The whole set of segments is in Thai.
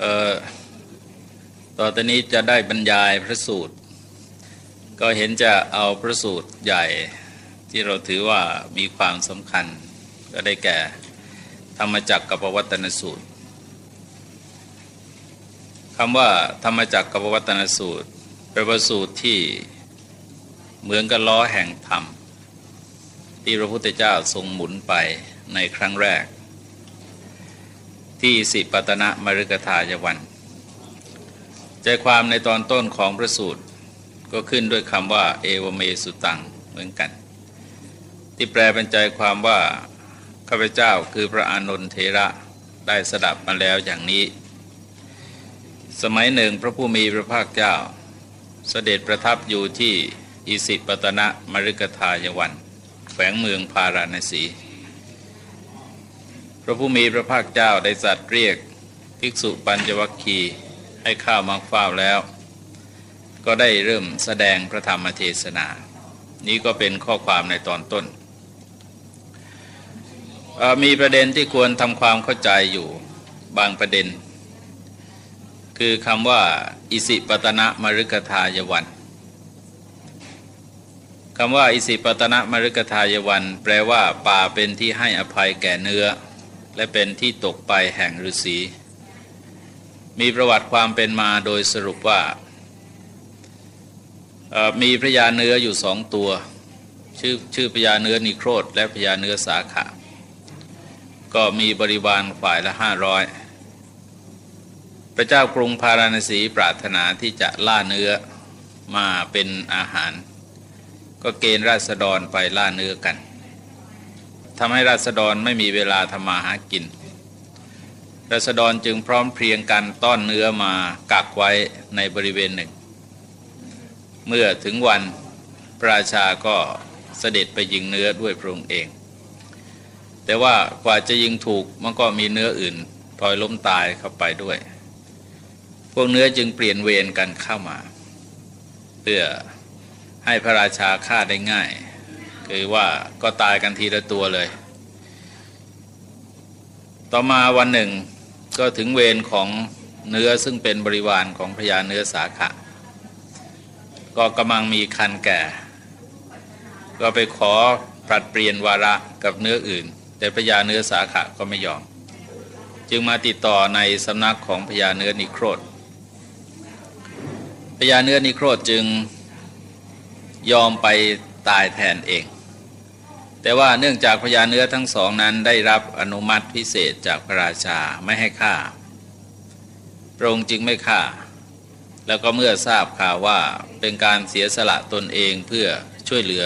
ต่อตอนนี้จะได้บรรยายพระสูตร ก็เห็นจะเอาพระสูตรใหญ่ที่เราถือว่ามีความสำคัญ ก็ได้แก่ธรรมจักรกับวัตนสูตรคำว่าธรรมจักรกับวัตนสูตรเป็นประสูตรที่เหมือนกับล้อแห่งธรรม ที่พระพุทธเจ้าทรงหมุนไปในครั้งแรก ที่สิปตนะมฤกทายวัน ใจความในตอนต้นของพระสูตร ก็ขึ้นด้วยคำว่า เอวเมสุตังเหมือนกัน ที่แปลเป็นใจความว่าข้าพเจ้าคือพระอานนทเทระได้สดับมาแล้วอย่างนี้ สมัยหนึ่งพระผู้มีพระภาคเจ้า เสด็จประทับอยู่ที่อิสิปตนะมฤกทายวัน แขวงเมืองพาราณสี พระผู้มีพระภาคเจ้าได้สัตว์เรียกภิกษุปัญจวัคคีให้ข้าวมักฟ้าวแล้ว ก็ได้เริ่มแสดงพระธรรมเทศนา นี้ก็เป็นข้อความในตอนต้น มีประเด็นที่ควรทำความเข้าใจอยู่บางประเด็น คือคำว่า อิสิปตนะมฤกทายวันคำว่า อิสิปตนะมฤกทายวัน แปลว่า ป่าเป็นที่ให้อภัยแก่เนื้อ และเป็นที่ตกไปแห่งฤาษีมีประวัติความเป็นมาโดยสรุปว่า มีพระยาเนื้ออยู่สองตัว ชื่อชื่อพญาเนื้อนิโครธและพญาเนื้อสาขา ก็มีบริวารฝ่ายละห้าร้อยพระเจ้ากรุงพาราณสีปรารถนาที่จะล่าเนื้อมาเป็นอาหาร ก็เกณฑ์ราษฎรไปล่าเนื้อกัน ทำให้ราษฎรไม่มีเวลาทำมาหากิน ราษฎรจึงพร้อมเพรียงกันต้อนเนื้อมากักไว้ในบริเวณหนึ่ง เมื่อถึงวันพระราชาก็เสด็จไปยิงเนื้อด้วยพระองค์เอง แต่ว่ากว่าจะยิงถูกมันก็มีเนื้ออื่นพลอยล้มตายเข้าไปด้วย พวกเนื้อจึงเปลี่ยนเวรกันเข้ามา เพื่อให้พระราชาฆ่าได้ง่าย คือว่าก็ตายกันทีละตัวเลย ต่อมาวันหนึ่งก็ถึงเวรของเนื้อซึ่งเป็นบริวารของพญาเนื้อสาขะ ก็กำลังมีคันแก่ ก็ไปขอปรับเปลี่ยนวาระกับเนื้ออื่น แต่พญาเนื้อสาขะก็ไม่ยอม จึงมาติดต่อในสำนักของพญาเนื้อนิโครธพญาเนื้อนิโครธจึงยอมไปตายแทนเอง แต่ว่าเนื่องจากพญาเนื้อทั้งสองนั้นได้รับอนุมัติพิเศษจากพระราชาไม่ให้ฆ่าพระองค์จึงไม่ฆ่า แล้วก็เมื่อทราบข่าวว่าเป็นการเสียสละตนเองเพื่อช่วยเหลือ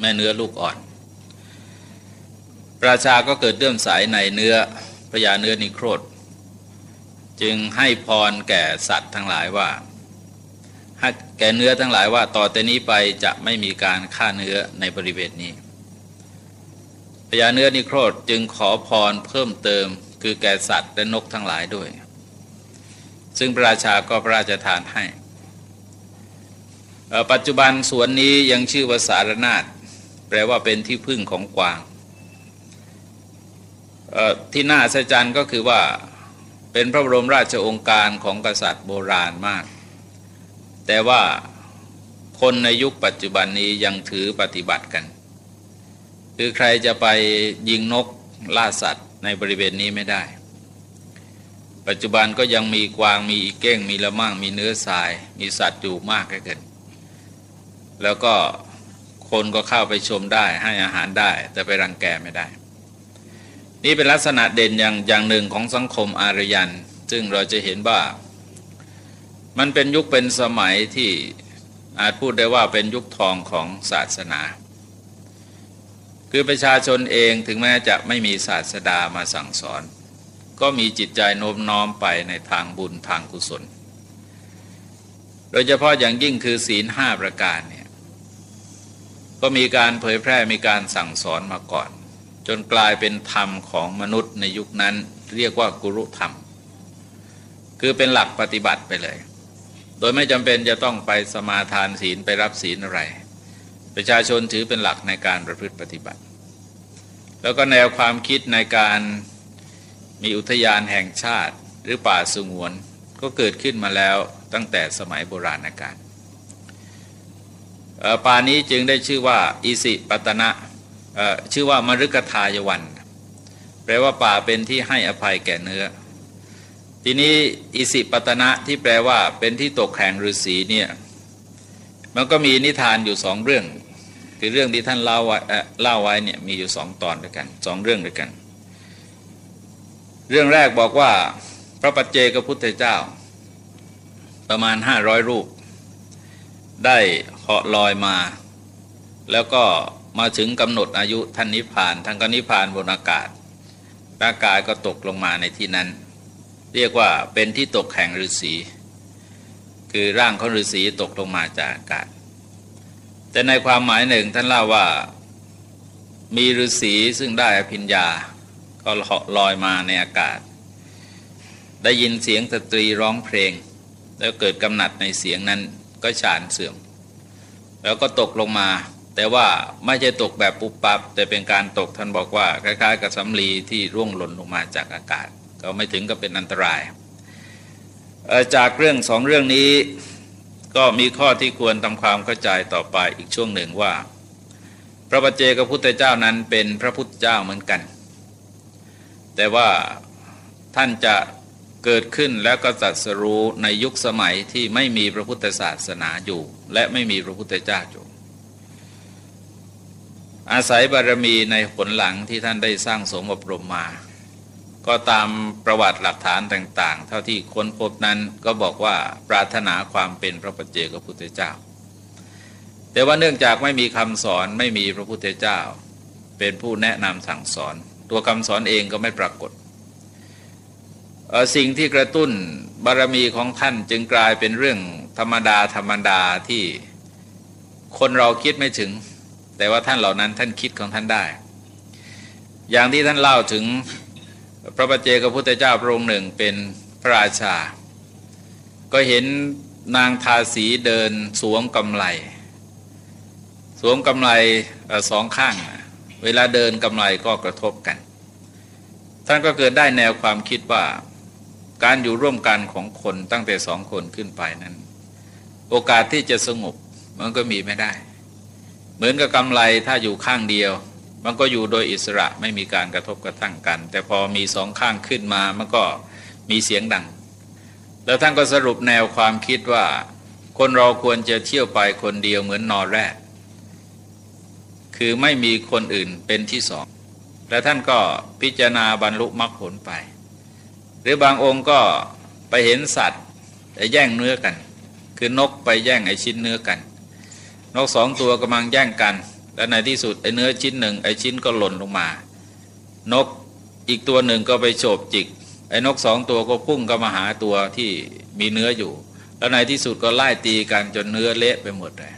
แม่เนื้อลูกอ่อนราชาก็เกิดเลื่อมใสในเนื้อพญาเนื้อนิโครธ จึงให้พรแก่สัตว์ทั้งหลายว่าให้แก่เนื้อทั้งหลายว่าต่อแต่นี้ไปจะไม่มีการฆ่าเนื้อในบริเวณนี้ พญาเนื้อนิโครธจึงขอพรเพิ่มเติมคือแก่สัตว์และนกทั้งหลายด้วย ซึ่งพระราชาก็พระราชทานให้ ปัจจุบันสวนนี้ยังชื่อว่าสารนาฏแปลว่าเป็นที่พึ่งของกวาง ที่น่าสัจก็คือว่าเป็นพระบรมราชองค์การของกษัตริย์โบราณมาก แต่ว่าคนในยุคปัจจุบันนี้ยังถือปฏิบัติกัน คือใครจะไปยิงนกล่าสัตว์ในบริเวณนี้ไม่ได้ ปัจจุบันก็ยังมีกวางมีอีเก้ง มีละมั่งมีเนื้อทราย มีสัตว์อยู่มากแค่เกินแล้วก็คนก็เข้าไปชมได้ให้อาหารได้ แต่ไปรังแกไม่ได้ นี่เป็นลักษณะเด่นอย่างอย่างหนึ่งของสังคมอารยัน ซึ่งเราจะเห็นว่า มันเป็นยุคเป็นสมัยที่อาจพูดได้ว่าเป็นยุคทองของศาสนา คือประชาชนเองถึงแม้จะไม่มีศาสดามาสั่งสอน ก็มีจิตใจโน้มน้อมไปในทางบุญทางกุศล โดยเฉพาะอย่างยิ่งคือศีลห้าประการเนี่ยก็มีการเผยแพร่มีการสั่งสอนมาก่อน จนกลายเป็นธรรมของมนุษย์ในยุคนั้นเรียกว่ากุรุธรรม คือเป็นหลักปฏิบัติไปเลย โดยไม่จำเป็นจะต้องไปสมาทานศีลไปรับศีลอะไร ประชาชนถือเป็นหลักในการประพฤติปฏิบัติ แล้วก็แนวความคิดในการมีอุทยานแห่งชาติหรือป่าสงวน ก็เกิดขึ้นมาแล้วตั้งแต่สมัยโบราณกาลป่านี้จึงได้ชื่อว่าอิสิปตนะชื่อว่ามฤกทายวัน แปลว่าป่าเป็นที่ให้อภัยแก่เนื้อ ทีนี้อิสิปตนะที่แปลว่าเป็นที่ตกแข่งฤาษีเนี่ย มันก็มีนิทานอยู่สองเรื่อง คือเรื่องที่ท่านเล่าไว้เล่าไว้เนี่ยมีอยู่สองตอนด้วยกันสองเรื่องด้วยกัน เรื่องแรกบอกว่าพระปัจเจกพุทธเจ้า ประมาณห้าร้อยรูป ได้เหาะลอยมา แล้วก็มาถึงกำหนดอายุท่านนิพพานท่านก็นิพพานบนอากาศร่างกายก็ตกลงมาในที่นั้น เรียกว่าเป็นที่ตกแห่งฤาษี คือร่างของฤาษีตกลงมาจากอากาศ แต่ในความหมายหนึ่งท่านเล่าว่ามีฤาษีซึ่งได้อภิญญา ก็ลอยมาในอากาศ ได้ยินเสียงสตรีร้องเพลง แล้วเกิดกำหนัดในเสียงนั้นก็ฉานเสื่อม แล้วก็ตกลงมา แต่ว่าไม่ใช่ตกแบบปุบปับ แต่เป็นการตกท่านบอกว่า คล้ายๆ กับสำลีที่ร่วงหล่นลงมาจากอากาศ ก็ไม่ถึงกับเป็นอันตราย จากเรื่องสองเรื่องนี้ก็มีข้อที่ควรทำความเข้าใจต่อไปอีกช่วงหนึ่งว่า พระบัจเจกพุทธเจ้านั้นเป็นพระพุทธเจ้าเหมือนกัน แต่ว่าท่านจะเกิดขึ้นแล้วก็ตัดสรู้ในยุคสมัยที่ไม่มีพระพุทธศาสนาอยู่ และไม่มีพระพุทธเจ้าอยู่ อาศัยบารมีในผลหลังที่ท่านได้สร้างสมบรมมา ก็ตามประวัติหลักฐานต่าง ๆ เท่าที่ค้นพบนั้นก็บอกว่าปรารถนาความเป็นพระปัจเจกพุทธเจ้า แต่ว่าเนื่องจากไม่มีคำสอนไม่มีพระพุทธเจ้า เป็นผู้แนะนำสั่งสอน ตัวคำสอนเองก็ไม่ปรากฏ สิ่งที่กระตุ้นบารมีของท่านจึงกลายเป็นเรื่องธรรมดาธรรมดาที่คนเราคิดไม่ถึง แต่ว่าท่านเหล่านั้นท่านคิดของท่านได้ อย่างที่ท่านเล่าถึง พระปัจเจกพุทธเจ้าพระองค์หนึ่งเป็นพระราชา ก็เห็นนางทาสีเดินสวมกำไล สวมกำไลสองข้าง เวลาเดินกำไลก็กระทบกัน ท่านก็เกิดได้แนวความคิดว่าการอยู่ร่วมกันของคนตั้งแต่สองคนขึ้นไปนั้น โอกาสที่จะสงบมันก็มีไม่ได้ เหมือนกับกำไลถ้าอยู่ข้างเดียว มันก็อยู่โดยอิสระไม่มีการกระทบกระทั่งกัน แต่พอมีสองข้างขึ้นมามันก็มีเสียงดัง แล้วท่านก็สรุปแนวความคิดว่า คนเราควรจะเที่ยวไปคนเดียวเหมือนนอแรก คือไม่มีคนอื่นเป็นที่สอง แล้วท่านก็พิจารณาบรรลุมรรคผลไป หรือบางองค์ก็ไปเห็นสัตว์แย่งเนื้อกัน คือนกไปแย่งไอชิ้นเนื้อกัน นกสองตัวกำลังแย่งกัน และในที่สุดไอ้เนื้อชิ้นหนึ่งไอ้ชิ้นก็หล่นลงมา นกอีกตัวหนึ่งก็ไปโฉบจิก ไอ้นกสองตัวก็พุ่งก็มาหาตัวที่มีเนื้ออยู่ แล้วในที่สุดก็ไล่ตีกันจนเนื้อเละไปหมดเลย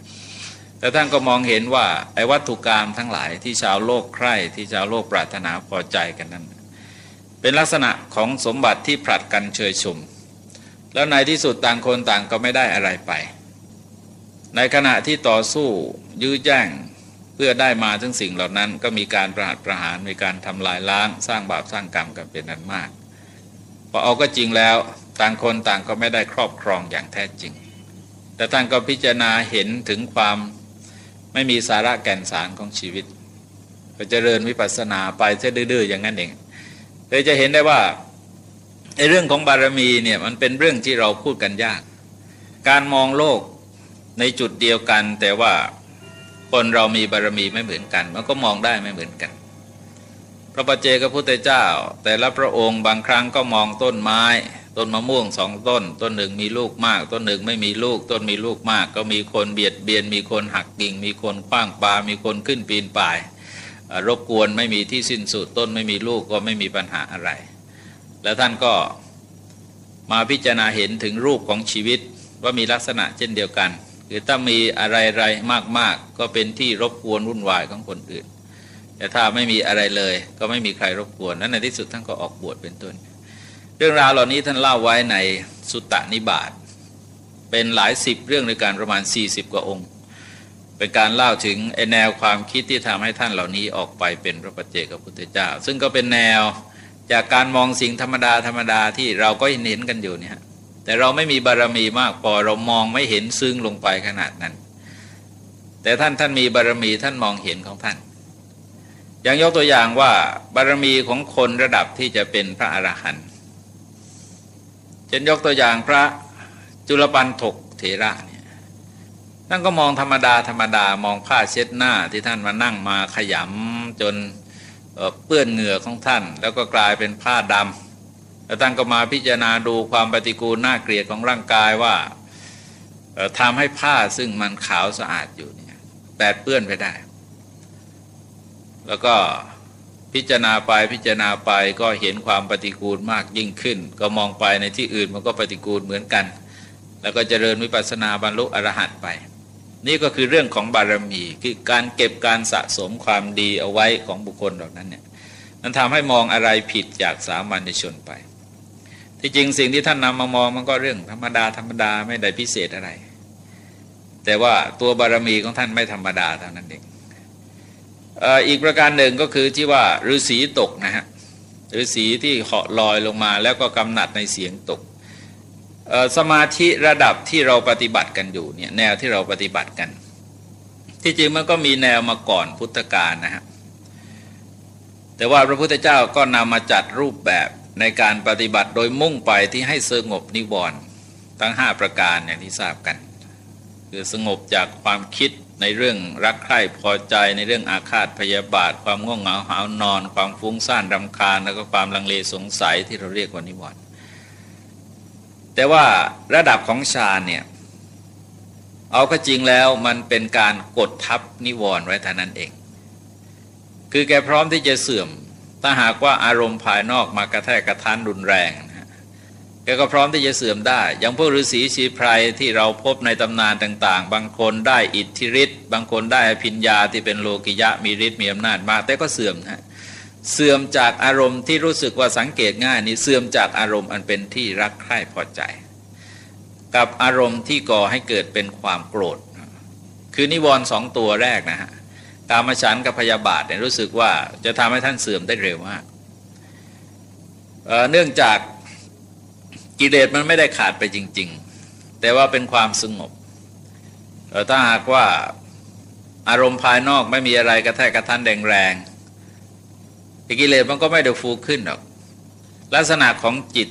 แต่ท่านก็มองเห็นว่าไอ้วัตถุกรรมทั้งหลายที่ชาวโลกใคร่ที่ชาวโลกปรารถนาพอใจกันนั้น เป็นลักษณะของสมบัติที่ผลัดกันเชยชุม แล้วในที่สุดต่างคนต่างก็ไม่ได้อะไรไป ในขณะที่ต่อสู้ยื้อแย่ง พื่อได้มาถึงสิ่งเหล่านั้นก็มีการประหัตประหารมีการทำลายล้าง สร้างบาปสร้างกรรมกันเป็นนั้นมากพอเอาก็จริงแล้วต่างคนต่างก็ไม่ได้ครอบครองอย่างแท้จริง แต่ท่านก็พิจารณาเห็นถึงความไม่มีสาระแก่นสารของชีวิต ก็จเจริญวิปัสสนาไปเสดื้อๆอย่างนั้นเองเลยจะเห็นได้ว่าในเรื่องของบารมีเนี่ยมันเป็นเรื่องที่เราพูดกันยาก การมองโลกในจุดเดียวกันแต่ว่า คนเรามีบารมีไม่เหมือนกัน มันก็มองได้ไม่เหมือนกัน พระปัจเจกพุทธเจ้า แต่ละพระองค์บางครั้งก็มองต้นไม้ ต้นมะม่วงสองต้น ต้นหนึ่งมีลูกมาก ต้นหนึ่งไม่มีลูก ต้นมีลูกมาก ก็มีคนเบียดเบียน มีคนหักกิ่ง มีคนคว้างปลา มีคนขึ้นปีนป่าย รบกวนไม่มีที่สิ้นสุด ต้นไม่มีลูกก็ไม่มีปัญหาอะไร แล้วท่านก็มาพิจารณาเห็นถึงรูปของชีวิตว่ามีลักษณะเช่นเดียวกัน คือถ้ามีอะไรอะไรมากๆก็เป็นที่รบกวนวุ่นวายของคนอื่น แต่ถ้าไม่มีอะไรเลย ก็ไม่มีใครรบกวนนั้นในที่สุดท่านก็ออกบวชเป็นต้น เรื่องราวเหล่านี้ท่านเล่าไว้ในสุตตนิบาตเป็นหลายสิบเรื่องในการประมาณ 40 กว่าองค์ เป็นการเล่าถึงแนวความคิดที่ทำให้ท่านเหล่านี้ออกไปเป็นพระปัจเจกพุทธเจ้า ซึ่งก็เป็นแนวจากการมองสิ่งธรรมดาธรรมดาที่เราก็เห็นเห็นกันอยู่เนี่ย แต่เราไม่มีบารรมีมากพอเรามองไม่เห็นซึ้งลงไปขนาดนั้น แต่ท่านท่านมีบารรมีท่านมองเห็นของท่าน อย่างยกตัวอย่างว่าบารรมีของคนระดับที่จะเป็นพระอรหันต์เช่นยกตัวอย่างพระจุลปันถกเถระเนี่ยท่านก็มองธรรมดาธรรมดามองผ้าเช็ดหน้าที่ท่านมานั่งมาขยำจนเปื้อนเหงื่อของท่าน แล้วก็กลายเป็นผ้าดำ แล้วท่านก็มาพิจารณาดูความปฏิกูลน่าเกลียดของร่างกายว่าทำให้ผ้าซึ่งมันขาวสะอาดอยู่เนี่ยแปดเปื้อนไปได้ แล้วก็พิจารณาไปพิจารณาไปก็เห็นความปฏิกูลมากยิ่งขึ้น ก็มองไปในที่อื่นมันก็ปฏิกูลเหมือนกัน แล้วก็เจริญวิปัสสนาบรรลุอรหัตไป นี่ก็คือเรื่องของบารมีคือการเก็บการสะสมความดีเอาไว้ของบุคคลเหล่านั้นเนี่ยมันทำให้มองอะไรผิดจากสามัญชนไป ที่จริงสิ่งที่ท่านนำมามองมันก็เรื่องธรรมดาธรรมดาไม่ได้พิเศษอะไร แต่ว่าตัวบารมีของท่านไม่ธรรมดาเท่านั้นเองอีกประการหนึ่งก็คือที่ว่าฤาษีตกนะฮะฤาษีที่เหาะลอยลงมา แล้วก็กำหนัดในเสียงตกสมาธิระดับที่เราปฏิบัติกันอยู่เนี่ยแนวที่เราปฏิบัติกัน ที่จริงมันก็มีแนวมาก่อนพุทธกาลนะฮะแต่ว่าพระพุทธเจ้าก็นำมาจัดรูปแบบ ในการปฏิบัติโดยมุ่งไปที่ให้สงบนิวรณ์ทั้ง 5 ประการอย่างที่ทราบกัน คือสงบจากความคิดในเรื่องรักใคร่พอใจในเรื่องอาฆาตพยาบาท ความง่วงเหงาหาวนอน ความฟุ้งซ่านรำคาญ แล้วก็ความลังเลสงสัยที่เราเรียกว่านิวรณ์แต่ว่าระดับของฌานเนี่ยเอาก็จริงแล้วมันเป็นการกดทับนิวรณ์ไว้เท่านั้นเอง คือแกพร้อมที่จะเสื่อม ถ้าหากว่าอารมณ์ภายนอกมากระแทกกระทันรุนแรงนะแกก็พร้อมที่จะเสื่อมได้ อย่างพวกฤาษีชีไพรที่เราพบในตำนานต่าง ๆ บางคนได้อิทธิฤทธิ์บางคนได้อภิญญาที่เป็นโลกิยะมีฤทธิ์มีอำนาจมาก แต่ก็เสื่อมนะเสื่อมจากอารมณ์ที่รู้สึกว่าสังเกตง่ายนี้เสื่อมจากอารมณ์อันเป็นที่รักใคร่พอใจ กับอารมณ์ที่ก่อให้เกิดเป็นความโกรธ คือนิวรณ์สองตัวแรกนะฮะ กามฉันกับพยาบาทเนี่ยรู้สึกว่าจะทำให้ท่านเสื่อมได้เร็วมากเเนื่องจากกิเลสมันไม่ได้ขาดไปจริง ๆ แต่ว่าเป็นความสงบถ้าหากว่าอารมณ์ภายนอกไม่มีอะไรกระแทกกระทันแรงแรงกิเลสมันก็ไม่ได้ฟูขึ้นหรอก ลักษณะของจิต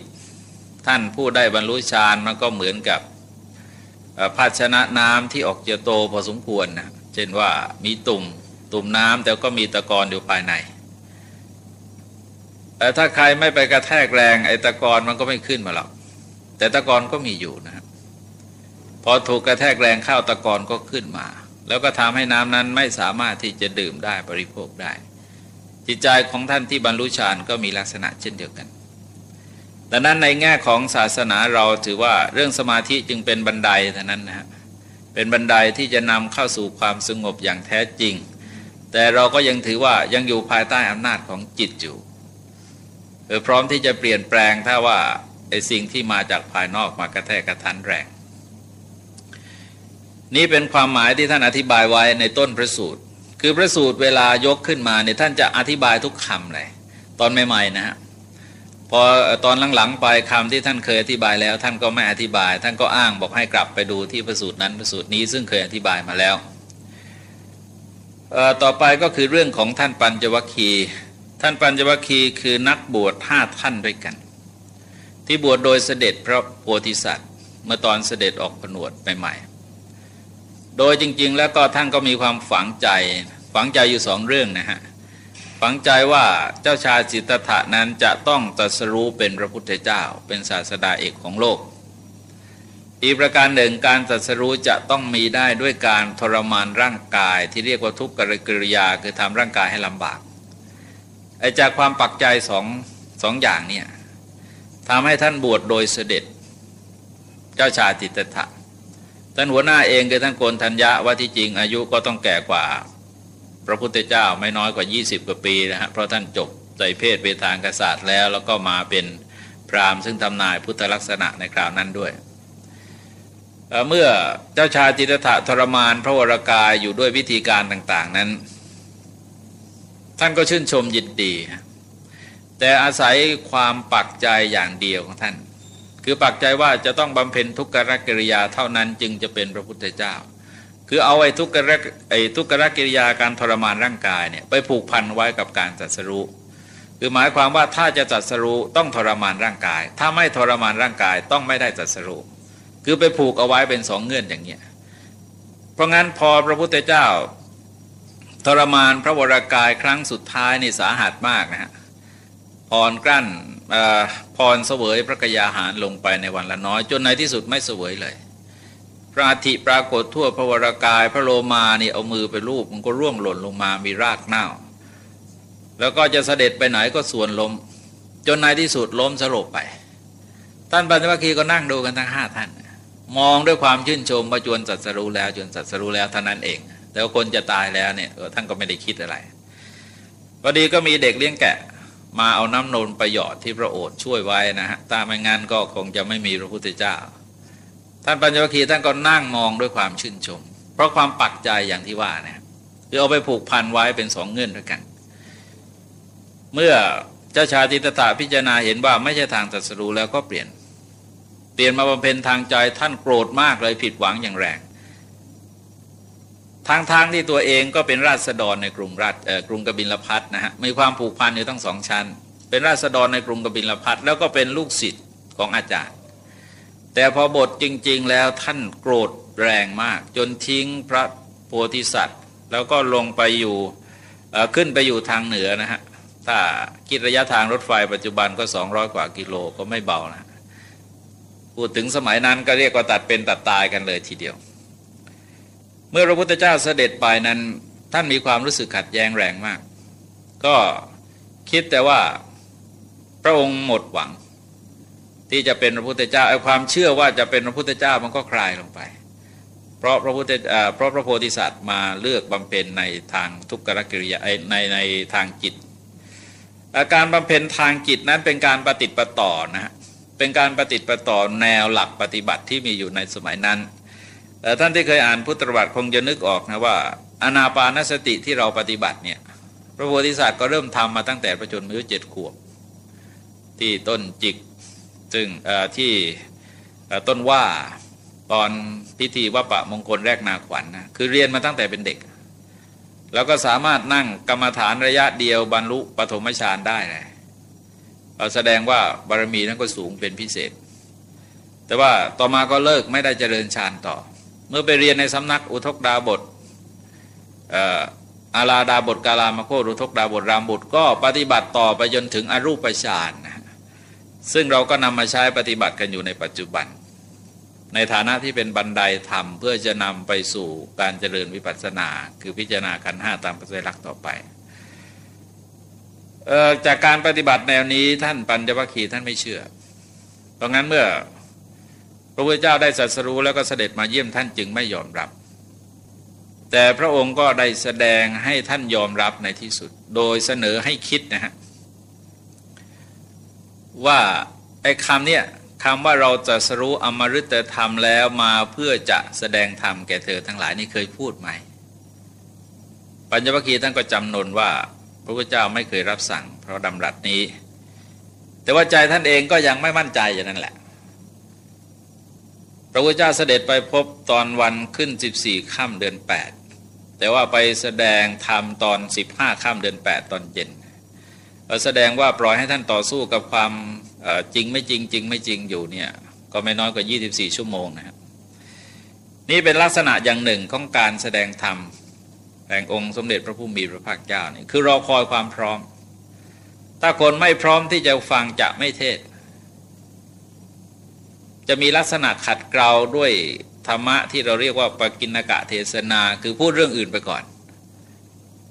ท่านผู้ได้บรรลุฌานมันก็เหมือนกับภาชนะน้ำที่ออกจะโตพอสมควรนะเช่นว่ามีตุ่ม ตุ่มน้ำแต่ก็มีตะกอนอยู่ภายในแต่ถ้าใครไม่ไปกระแทกแรงไอ้ตะกอนมันก็ไม่ขึ้นมาหรอกแต่ตะกอนก็มีอยู่นะพอถูกกระแทกแรงเข้าตะกอนก็ขึ้นมา แล้วก็ทำให้น้ำนั้นไม่สามารถที่จะดื่มได้บริโภคได้ จิตใจของท่านที่บรรลุฌานก็มีลักษณะเช่นเดียวกันดังนั้นในแง่ของศาสนาเราถือว่าเรื่องสมาธิจึงเป็นบันไดเท่านั้นนะฮะเป็นบันไดที่จะนำเข้าสู่ความสงบอย่างแท้จริง แต่เราก็ยังถือว่ายังอยู่ภายใต้อำนาจของจิตอยู่เออพร้อมที่จะเปลี่ยนแปลงถ้าว่าไอ้สิ่งที่มาจากภายนอกมากระแทกกระทันแรง นี่เป็นความหมายที่ท่านอธิบายไว้ในต้นพระสูตร คือพระสูตรเวลายกขึ้นมาเนี่ยท่านจะอธิบายทุกคำเลยตอนใหม่ๆนะฮะพอตอนหลังๆไปคำที่ท่านเคยอธิบายแล้ว ท่านก็ไม่อธิบาย ท่านก็อ้างบอกให้กลับไปดูที่พระสูตรนั้นพระสูตรนี้ซึ่งเคยอธิบายมาแล้ว ต่อไปก็คือเรื่องของท่านปัญจวัคคี ท่านปัญจวัคคีคือนักบวชห้าท่านด้วยกัน ที่บวชโดยเสด็จพระโพธิสัตว์ เมื่อตอนเสด็จออกผนวดใหม่ๆ โดยจริง ๆ แล้วก็ท่านก็มีความฝังใจฝังใจอยู่สองเรื่องนะฮะฝังใจว่าเจ้าชายจิตตถะนั้นจะต้องตรัสรู้เป็นพระพุทธเจ้า เป็นศาสดาเอกของโลก อีกประการหนึ่งการตรัสรู้จะต้องมีได้ด้วยการทรมานร่างกายที่เรียกว่าทุกขกริยาคือทำร่างกายให้ลำบากไอ้จากความปักใจสองสองอย่างเนี่ยทำให้ท่านบวชโดยเสด็จ เจ้าชายจิตตถะท่านหัวหน้าเองคือท่านโกนธัญญะว่าที่จริงอายุก็ต้องแก่กว่า พระพุทธเจ้าไม่น้อยกว่า 20 กว่าปีนะฮะเพราะท่านจบใจเพศเวทางกษัตริย์แล้ว แล้วก็มาเป็นพราหมณ์ซึ่งทำนายพุทธลักษณะในคราวนั้นด้วย เมื่อเจ้าชายจิตถะทรมานพระวรากายอยู่ด้วยวิธีการต่าง ๆนั้น ท่านก็ชื่นชมยินดี แต่อาศัยความปักใจอย่างเดียวของท่าน คือปักใจว่าจะต้องบำเพ็ญทุกขกิริยาเท่านั้นจึงจะเป็นพระพุทธเจ้า คือเอาไอ้ทุกขไอ้ทุกขกิริยาการทรมานร่างกายเนี่ยไปผูกพันไว้กับการจัดสรุคือหมายความว่าถ้าจะจัดสรุต้องทรมานร่างกาย ถ้าไม่ทรมานร่างกายต้องไม่ได้จัดสรุป คือไปผูกเอาไว้เป็นสองเงื่อนอย่างเงี้ยเพราะงั้นพอพระพุทธเจ้า ทรมานพระวรากายครั้งสุดท้ายนี่สาหัสมากนะฮะพรกลั้นพรเสวยพระกยาหารลงไปในวันละน้อย จนในที่สุดไม่เสวยเลย พระอาทิปรากฏทั่วพระวรากาย พระโลมานี่เอามือไปลูบมันก็ร่วงหล่นลงมามีรากเน่า แล้วก็จะเสด็จไปไหนก็ส่วนลม จนในที่สุดล้มสลบไป ท่านปัญจวัคคีย์ก็นั่งดูกันทั้งห้าท่าน มองด้วยความชื่นชมประจวนจัดสรู้แล้วจนจัดสรู้แล้วเท่านั้นเอง แต่ว่าคนจะตายแล้วเนี่ยท่านก็ไม่ได้คิดอะไรพอดีก็มีเด็กเลี้ยงแกะ มาเอาน้ำนนไปหยอดที่พระโอษฐ์ช่วยไว้นะฮะถ้าไม่งั้นก็คงจะไม่มีพระพุทธเจ้า ท่านปัญญวคีท่านก็นั่งมองด้วยความชื่นชม เพราะความปักใจอย่างที่ว่าเนี่ยคือเอาไปผูกพันไว้เป็นสองเงื่อนด้วยกัน เมื่อเจ้าชาติตถาพิจารณาเห็นว่าไม่ใช่ทางตัดสู้แล้วก็เปลี่ยน เปลี่ยนมาบำเพ็ญทางใจท่านโกรธมากเลยผิดหวังอย่างแรงทางทางที่ตัวเองก็เป็นราษฎรในกรุงรัฐกรุงกบิลพัทนะฮะมีความผูกพันอยู่ทั้งสองชั้น เป็นราษฎรในกรุงกบิลพัทแล้วก็เป็นลูกศิษย์ของอาจารย์ แต่พอบทจริง ๆ แล้วท่านโกรธแรงมาก จนทิ้งพระโพธิสัตว์ แล้วก็ลงไปอยู่ขึ้นไปอยู่ทางเหนือนะฮะถ้าคิดระยะทางรถไฟปัจจุบันก็ 200 กว่ากิโลก็ไม่เบานะ พูดถึงสมัยนั้นก็เรียกว่าตัดเป็นตัดตายกันเลยทีเดียว เมื่อพระพุทธเจ้าเสด็จไปนั้นท่านมีความรู้สึกขัดแย้งแรงมาก ก็คิดแต่ว่าพระองค์หมดหวัง ที่จะเป็นพระพุทธเจ้าไอ้ความเชื่อว่าจะเป็นพระพุทธเจ้ามันก็คลายลงไป เพราะพระพุทธเพราะพระโพธิสัตว์มาเลือกบำเพ็ญในทางทุกขกิริยาในในทางจิต อาการบำเพ็ญทางจิตนั้นเป็นการปฏิติประต่อนะ เป็นการปฏิติประต่อแนวหลักปฏิบัติที่มีอยู่ในสมัยนั้นแต่ท่านที่เคยอ่านพุทธประวัติคงจะนึกออกนะว่าอนาปานสติที่เราปฏิบัติเนี่ยพระโพธิสัตว์ก็เริ่มทำมาตั้งแต่ประชนมายุเจ็ดขวบ ที่ต้นจิกซึ่งที่ต้นว่าตอนพิธีวัปะมงคลแรกนาขวัญนนะคือเรียนมาตั้งแต่เป็นเด็ก แล้วก็สามารถนั่งกรรมฐานระยะเดียวบรรลุปฐมฌานได้เลย แสดงว่าบารมีนั้นก็สูงเป็นพิเศษ แต่ว่าต่อมาก็เลิกไม่ได้เจริญฌานต่อ เมื่อไปเรียนในสำนักอุทกดาบทอาลาดาบทกาลามโครุทกดาบทรามบุตรก็ปฏิบัติต่อไปจนถึงอรูปฌานนะซึ่งเราก็นำมาใช้ปฏิบัติกันอยู่ในปัจจุบัน ในฐานะที่เป็นบันไดธรรม เพื่อจะนำไปสู่การเจริญวิปัสสนา คือพิจารณาขันห้าตามปัจจัยลักต่อไป จากการปฏิบัติแนวนี้ท่านปัญจวัคคีย์ท่านไม่เชื่อ เพราะงั้นเมื่อพระพุทธเจ้าได้สัสรู้แล้วก็เสด็จมาเยี่ยมท่านจึงไม่ยอมรับ แต่พระองค์ก็ได้แสดงให้ท่านยอมรับในที่สุด โดยเสนอให้คิดนะฮะว่าไอ้คำเนี่ยคำว่าเราจะสรู้อมฤตธรรมแล้วมาเพื่อจะแสดงธรรมแก่เธอทั้งหลายนี่เคยพูดไหมปัญญวัคคีย์ท่านก็จำนนว่า พระพุทธเจ้าไม่เคยรับสั่ง เพราะดำรัสนี้ แต่ว่าใจท่านเองก็ยังไม่มั่นใจอย่างนั้นแหละ พระพุทธเจ้าเสด็จไปพบตอนวันขึ้น 14ค่ำเดือน 8 แต่ว่าไปแสดงธรรมตอน 15ค่ำเดือน 8 ตอนเย็นแสดงว่าปล่อยให้ท่านต่อสู้กับความจริงไม่จริงจริงไม่จริงอยู่เนี่ยก็ไม่น้อยกว่า 24 ชั่วโมงนะครับนี่เป็นลักษณะอย่างหนึ่งของการแสดงธรรม แห่งองค์สมเด็จพระผู้มีพระภาคเจ้านี่คือรอคอยความพร้อม ถ้าคนไม่พร้อมที่จะฟังจะไม่เทศ จะมีลักษณะขัดเกลาด้วยธรรมะที่เราเรียกว่าปกินกะเทศนา คือพูดเรื่องอื่นไปก่อน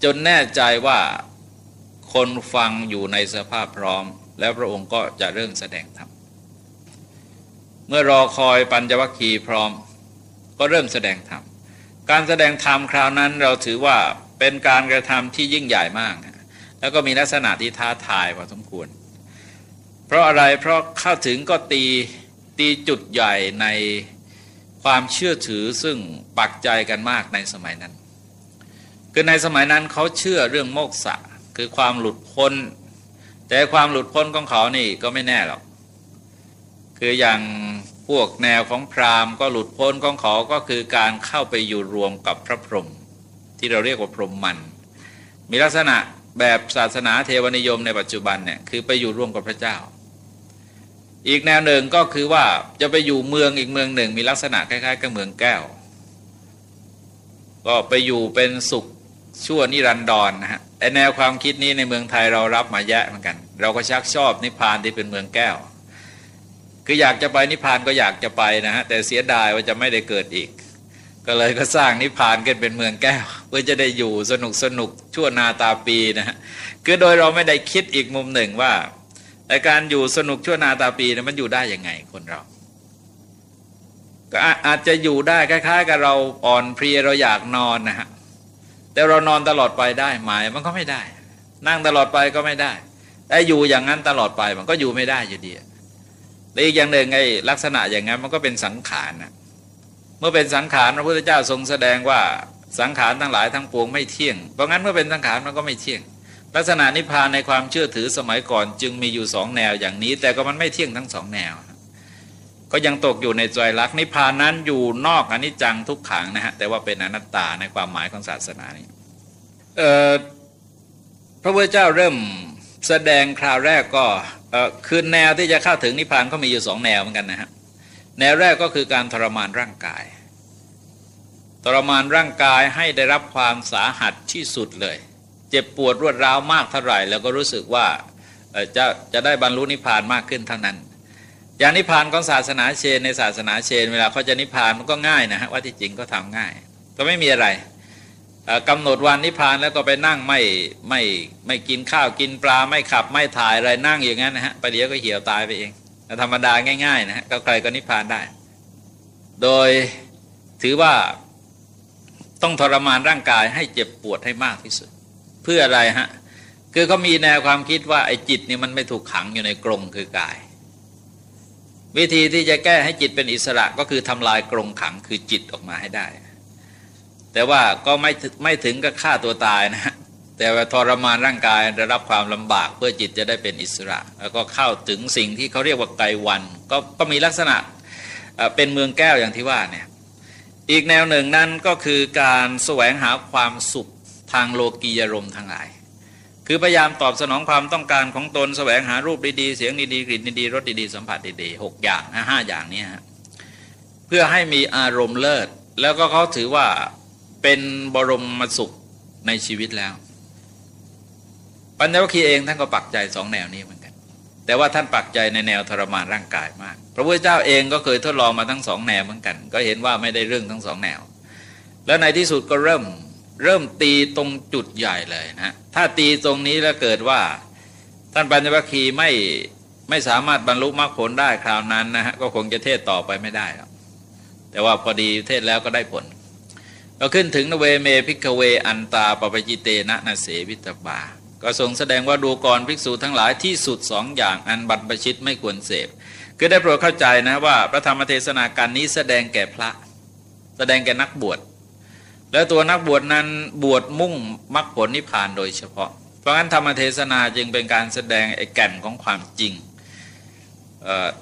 จนแน่ใจว่าคนฟังอยู่ในสภาพพร้อม แล้วพระองค์ก็จะเริ่มแสดงธรรมเมื่อรอคอยปัญจวัคคีย์พร้อม ก็เริ่มแสดงธรรม การแสดงธรรมคราวนั้นเราถือว่าเป็นการกระทำที่ยิ่งใหญ่มาก แล้วก็มีลักษณะที่ท้าทายพอสมควร เพราะอะไรเพราะเข้าถึงก็ตีตีจุดใหญ่ในความเชื่อถือซึ่งปักใจกันมากในสมัยนั้น คือในสมัยนั้นเขาเชื่อเรื่องโมกษะคือความหลุดพ้น แต่ความหลุดพ้นของเขานี่ก็ไม่แน่หรอก คืออย่าง พวกแนวของพราหมณ์ก็หลุดพ้นของเขาก็คือการเข้าไปอยู่รวมกับพระพรหมที่เราเรียกว่าพรหมมัน มีลักษณะแบบศาสนาเทวนิยมในปัจจุบันเนี่ยคือไปอยู่ร่วมกับพระเจ้า อีกแนวหนึ่งก็คือว่าจะไปอยู่เมืองอีกเมืองหนึ่ง มีลักษณะคล้ายๆกับเมืองแก้ว ก็ไปอยู่เป็นสุขชั่วนิรันดรนนะฮะไอแนวความคิดนี้ในเมืองไทยเรารับมาแยะเหมือนกัน เราก็ชักชอบนิพพานที่เป็นเมืองแก้ว คืออยากจะไปนิพพานก็อยากจะไปนะฮะแต่เสียดายว่าจะไม่ได้เกิดอีก ก็เลยก็สร้างนิพพานกันเป็นเมืองแก้ว เพื่อจะได้อยู่สนุกสนุกชั่วนาตาปีนะฮะคือโดยเราไม่ได้คิดอีกมุมหนึ่งว่าแต่การอยู่สนุกชั่วนาตาปีนะมันอยู่ได้ยังไงคนเรา ก็อาจจะอยู่ได้คล้ายๆ กับเราอ่อนเพลียเราอยากนอนนะฮะแต่เรานอนตลอดไปได้ไหมมันก็ไม่ได้ นั่งตลอดไปก็ไม่ได้แต่อยู่อย่างนั้นตลอดไปมันก็อยู่ไม่ได้อยู่ดี และอีกอย่างหนึ่งไอ้ลักษณะอย่างนั้นมันก็เป็นสังขารนะเมื่อเป็นสังขารพระพุทธเจ้าทรงแสดงว่าสังขารทั้งหลายทั้งปวงไม่เที่ยง เพราะงั้นเมื่อเป็นสังขารมันก็ไม่เที่ยง ลักษณะนิพพานในความเชื่อถือสมัยก่อนจึงมีอยู่สองแนวอย่างนี้ แต่ก็มันไม่เที่ยงทั้งสองแนว ก็ยังตกอยู่ในใจรักนิพพานนั้นอยู่นอกอนิจจังทุกขังนะฮะแต่ว่าเป็นอนัตตาในความหมายของศาสนานี้พระพุทธเจ้าเริ่มแสดงคราวแรกก็ คือแนวที่จะเข้าถึงนิพพานก็มีอยู่สองแนวเหมือนกันนะฮะแนวแรกก็คือการทรมานร่างกาย ทรมานร่างกายให้ได้รับความสาหัสที่สุดเลย เจ็บปวดรวดร้าวมากเท่าไหร่ แล้วก็รู้สึกว่าจะจะได้บรรลุนิพพานมากขึ้นเท่านั้น อย่างนิพพานของศาสนาเชนในศาสนาเชน เวลาเขาจะนิพพานมันก็ง่ายนะฮะว่าที่จริงก็ทำง่าย ก็ไม่มีอะไร กำหนดวันนิพพานแล้วก็ไปนั่งไม่ไม่ไม่กินข้าวกินปลาไม่ขับไม่ถ่ายอะไรนั่งอย่างนั้นนะฮะไปเดี๋ยวก็เหี่ยวตายไปเองธรรมดาง่าย ๆ นะฮะก็ใครก็นิพพานได้ โดยถือว่าต้องทรมานร่างกายให้เจ็บปวดให้มากที่สุด เพื่ออะไรฮะคือเขามีแนวความคิดว่าไอ้จิตนี่มันไม่ถูกขังอยู่ในกรงคือกาย วิธีที่จะแก้ให้จิตเป็นอิสระก็คือทำลายกรงขังคือจิตออกมาให้ได้ แต่ว่าก็ไม่ไม่ถึงกับฆ่าตัวตายนะแต่ว่าทรมานร่างกายได้รับความลำบากเพื่อจิตจะได้เป็นอิสระ แล้วก็เข้าถึงสิ่งที่เขาเรียกว่าไกวัน ก็ก็มีลักษณะเป็นเมืองแก้วอย่างที่ว่าเนี่ยอีกแนวหนึ่งนั่นก็คือการแสวงหาความสุขทางโลกียรมทั้งหลาย คือพยายามตอบสนองความต้องการของตนแสวงหารูปดีๆเสียงดีๆกลิ่นดีๆรสดีๆสัมผัสดีๆหกอย่างห้าอย่างนี้ฮะเพื่อให้มีอารมณ์เลิศ แล้วก็เขาถือว่า เป็นบรมมสุขในชีวิตแล้ว ปัญญวัคคีเองท่านก็ปักใจสองแนวนี้เหมือนกัน แต่ว่าท่านปักใจในแนวทรมานร่างกายมาก พระพุทธเจ้าเองก็เคยทดลองมาทั้งสองแนวเหมือนกัน ก็เห็นว่าไม่ได้เรื่องทั้งสองแนว แล้วในที่สุดก็เริ่มเริ่มตีตรงจุดใหญ่เลยนะถ้าตีตรงนี้แล้วเกิดว่า ท่านปัญญวัคคีไม่ไม่สามารถบรรลุมรรคผลได้คราวนั้นนะฮะก็คงจะเทศต่อไปไม่ได้แล้วแต่ว่าพอดีเทศแล้วก็ได้ผล เราขึ้นถึงเทวเม ภิกขเวอันตาปัพพชิเตนะนะ เสวิตัพพา ก็ทรงแสดงว่าดูกรภิกษุทั้งหลายที่สุดสองอย่างอันบัตรประชิตไม่ควรเสพคือได้โปรดเข้าใจนะว่าพระธรรมเทศนาการนี้แสดงแก่พระ แสดงแก่นักบวชแล้วตัวนักบวชนั้นบวชมุ่งมรรคผลนิพพานโดยเฉพาะ เพราะงั้นธรรมเทศนาจึงเป็นการแสดงไอ้แก่นของความจริง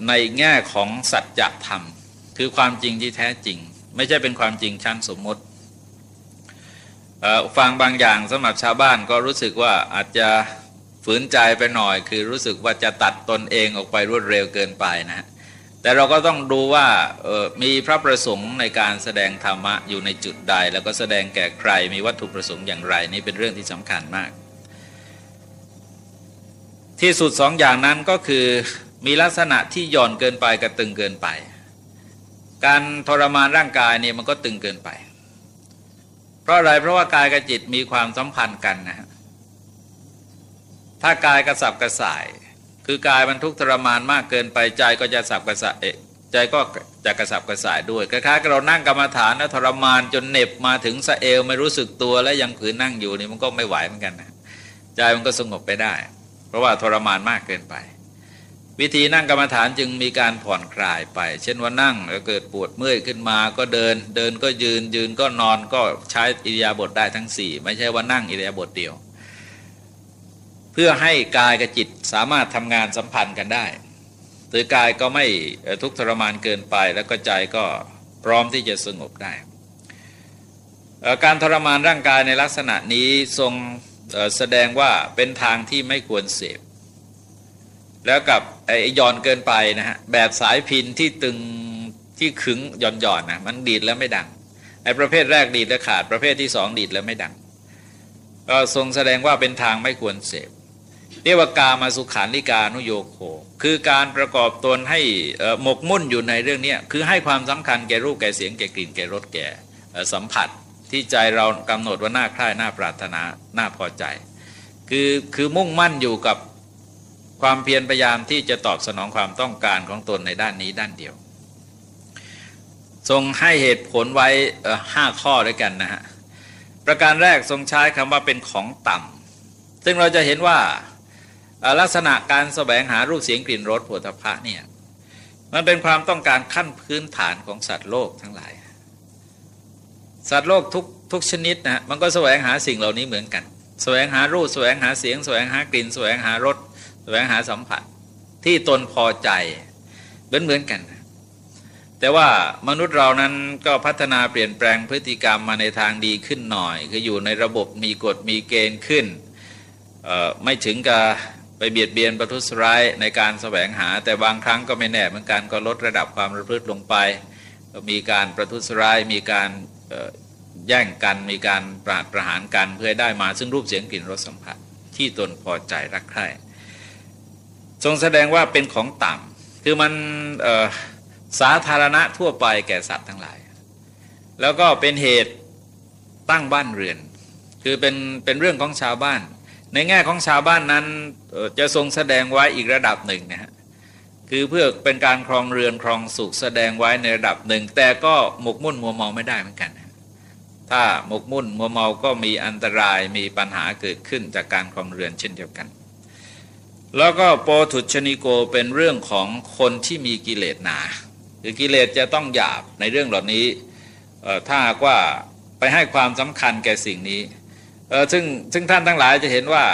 ในแง่ของสัจธรรม คือความจริงที่แท้จริง ไม่ใช่เป็นความจริงชั้นสมมติ ฟังบางอย่างสำหรับชาวบ้านก็รู้สึกว่าอาจจะฝืนใจไปหน่อย คือรู้สึกว่าจะตัดตนเองออกไปรวดเร็วเกินไปนะแต่เราก็ต้องดูว่ามีพระประสงค์ในการแสดงธรรมะอยู่ในจุดใด แล้วก็แสดงแก่ใครมีวัตถุประสงค์อย่างไร นี่เป็นเรื่องที่สำคัญมาก ที่สุดสองอย่างนั้นก็คือมีลักษณะที่หย่อนเกินไปกับตึงเกินไป การทรมานร่างกายเนี่ยมันก็ตึงเกินไป ราะอะไรเพราะว่ากายกับจิตมีความสัมพันธ์กันนะฮะถ้ากายกระสับกระส่าย คือกายมันทุกข์ทรมานมากเกินไปใจก็จะสับกระส่ายใจก็จะกระสับกระส่ายด้วยคล้ายๆเรานั่งกรรมฐานแล้วทรมานจนเหน็บมาถึงสะเอวไม่รู้สึกตัวแล้วยังผืนนั่งอยู่นี่มันก็ไม่ไหวเหมือนกันนะใจมันก็สงบไปได้ เพราะว่าทรมานมากเกินไป วิธีนั่งกรรมฐานจึงมีการผ่อนคลายไป เช่นว่านั่งแล้วเกิดปวดเมื่อยขึ้นมาก็เดิน เดินก็ยืนยืนก็นอนก็ใช้อิริยาบถได้ทั้งสี่ไม่ใช่ว่านั่งอิริยาบถเดียว เพื่อให้กายกับจิตสามารถทำงานสัมพันธ์กันได้หรือกายก็ไม่ทุกข์ทรมานเกินไป แล้วก็ใจก็พร้อมที่จะสงบได้ การทรมานร่างกายในลักษณะนี้ทรงแสดงว่าเป็นทางที่ไม่ควรเสพ แล้วกับไอ้ย่อนเกินไปนะฮะแบบสายพินที่ตึงที่ขึงหย่อนหย่อนนะมันดีดแล้วไม่ดังไอ้ประเภทแรกดีดแล้วขาดประเภทที่สองดีดแล้วไม่ดังก็ทรงแสดงว่าเป็นทางไม่ควรเสพเรียกว่ากามาสุขานิกานุโยโคคือการประกอบตนให้หมกมุ่นอยู่ในเรื่องนี้คือให้ความสำคัญแก่รูปแก่เสียงแก่กลิ่นแก่รสแก่สัมผัสที่ใจเรากำหนดว่าน่าใคร่น่าปรารถนาน่าพอใจ คือคือมุ่งมั่นอยู่กับ ความเพียรพยายามที่จะตอบสนองความต้องการของตนในด้านนี้ด้านเดียว ทรงให้เหตุผลไว้ห้าข้อด้วยกันนะฮะประการแรกทรงใช้คำว่าเป็นของต่ำซึ่งเราจะเห็นว่าลักษณะการสแสวงหารูปเสียงกลิ่นรสผลิตภัณฑ์เนี่ยมันเป็นความต้องการขั้นพื้นฐานของสัตว์โลกทั้งหลาย สัตว์โลกทุกทุกชนิดนะมันก็แสวงหาสิ่งเหล่านี้เหมือนกัน แสวงหารูปแสวงหาเสียง แสวงหากลิ่น แสวงหารสแส วงหาสัมผัสที่ตนพอใจเหมือนเหมือนกัน แต่ว่ามนุษย์เรานั้นก็พัฒนาเปลี่ยนแปลงพฤติกรรมมาในทางดีขึ้นหน่อย คืออยู่ในระบบมีกฎมีเกณฑ์ขึ้น ไม่ถึงกับไปเบียดเบียนประทุษร้ายในการแสวงหา แต่บางครั้งก็ไม่แน่เหมือนกันก็ลดระดับความระพฤติลงไป มีการประทุษร้าย มีการแย่งกัน มีการปราดประหารกันเพื่อได้มาซึ่งรูปเสียงกลิ่นรสสัมผัสที่ตนพอใจรักใคร่ ทรงแสดงว่าเป็นของต่ำคือมันสาธารณะทั่วไปแก่สัตว์ทั้งหลาย แล้วก็เป็นเหตุตั้งบ้านเรือน คือเป็นเป็นเรื่องของชาวบ้าน ในแง่ของชาวบ้านนั้นจะทรงแสดงไว้อีกระดับหนึ่งนะฮะคือเพื่อเป็นการครองเรือนครองสุขแสดงไว้ในระดับหนึ่ง แต่ก็หมกมุ่นมัวเมาไม่ได้เหมือนกันถ้าหมกมุ่นมัวเมาก็มีอันตรายมีปัญหาเกิดขึ้นจากการครองเรือนเช่นเดียวกัน แล้วก็โปถุชนิโกเป็นเรื่องของคนที่มีกิเลสหนาคือกิเลสจะต้องหยาบในเรื่องเหล่านี้ถ้าว่าไปให้ความสำคัญแก่สิ่งนี้ซึ่งซึ่งท่านทั้งหลายจะเห็นว่า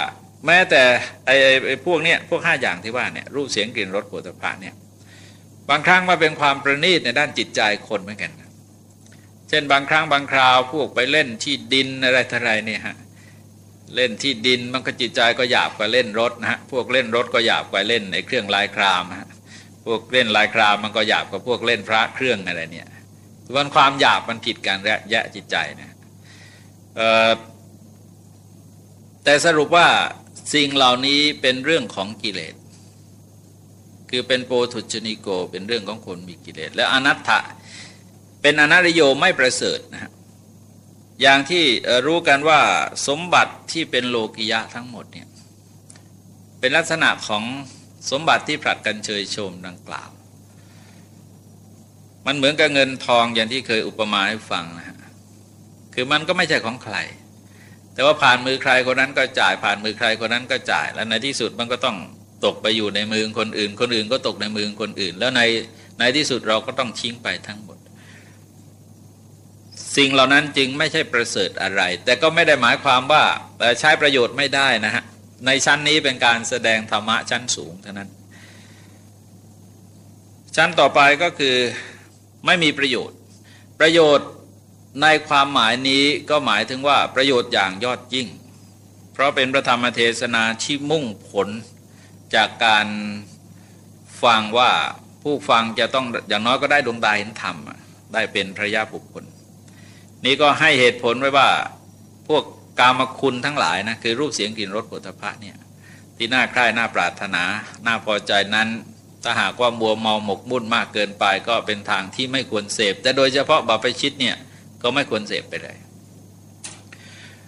แม้แต่ไอ้ไอ้พวกเนี้ยพวกห้าอย่างที่ว่าเนี่ยรูปเสียงกลิ่นรสผลิตภัณฑ์เนี่ยบางครั้งมาเป็นความประณีตในด้านจิตใจคนเหมือนกัน เช่นบางครั้งบางคราวพวกไปเล่นที่ดินอะไรทอะไรเนี่ยฮะ เล่นที่ดินมันก็จิตใจก็หยาบกว่าเล่นรถนะฮะพวกเล่นรถก็หยาบกว่าเล่นในเครื่องลายครามฮะพวกเล่นลายครามมันก็หยาบกว่าพวกเล่นพระเครื่องอะไรเนี่ยวันความหยาบมันผิดกันแยะจิตใจนะแต่สรุปว่าสิ่งเหล่านี้เป็นเรื่องของกิเลสคือเป็นโปทุชนิโกเป็นเรื่องของคนมีกิเลสและอนัตถะเป็นอนัตโยไม่ประเสริฐนะฮะ อย่างที่รู้กันว่าสมบัติที่เป็นโลกิยะทั้งหมดเนี่ยเป็นลักษณะของสมบัติที่ผลัดกันเชยชมดังกล่าว มันเหมือนกับเงินทองอย่างที่เคยอุปมาให้ฟังนะฮะคือมันก็ไม่ใช่ของใคร แต่ว่าผ่านมือใครคนนั้นก็จ่ายผ่านมือใครคนนั้นก็จ่าย แล้วในที่สุดมันก็ต้องตกไปอยู่ในมือคนอื่น คนอื่นก็ตกในมือคนอื่น แล้วในในที่สุดเราก็ต้องทิ้งไปทั้งหมด สิ่งเหล่านั้นจึงไม่ใช่ประเสริฐอะไร แต่ก็ไม่ได้หมายความว่าใช้ประโยชน์ไม่ได้นะฮะ ในชั้นนี้เป็นการแสดงธรรมะชั้นสูงเท่านั้น ชั้นต่อไปก็คือไม่มีประโยชน์ ประโยชน์ในความหมายนี้ก็หมายถึงว่าประโยชน์อย่างยอดยิ่ง เพราะเป็นพระธรรมเทศนาที่มุ่งผลจากการฟังว่าผู้ฟังจะต้องอย่างน้อยก็ได้ดวงตาเห็นธรรม ได้เป็นพระยาบุคคล นี่ก็ให้เหตุผลไว้ว่าพวกกามคุณทั้งหลายนะคือรูปเสียงกลิ่นรสผลิตภัณฑ์เนี่ยที่น่าใคร่น่าปรารถนา น่าพอใจนั้น ถ้าหากว่ามัวเมาหมกมุ่นมากเกินไป ก็เป็นทางที่ไม่ควรเสพ แต่โดยเฉพาะบัพชิตเนี่ยก็ไม่ควรเสพไปเลย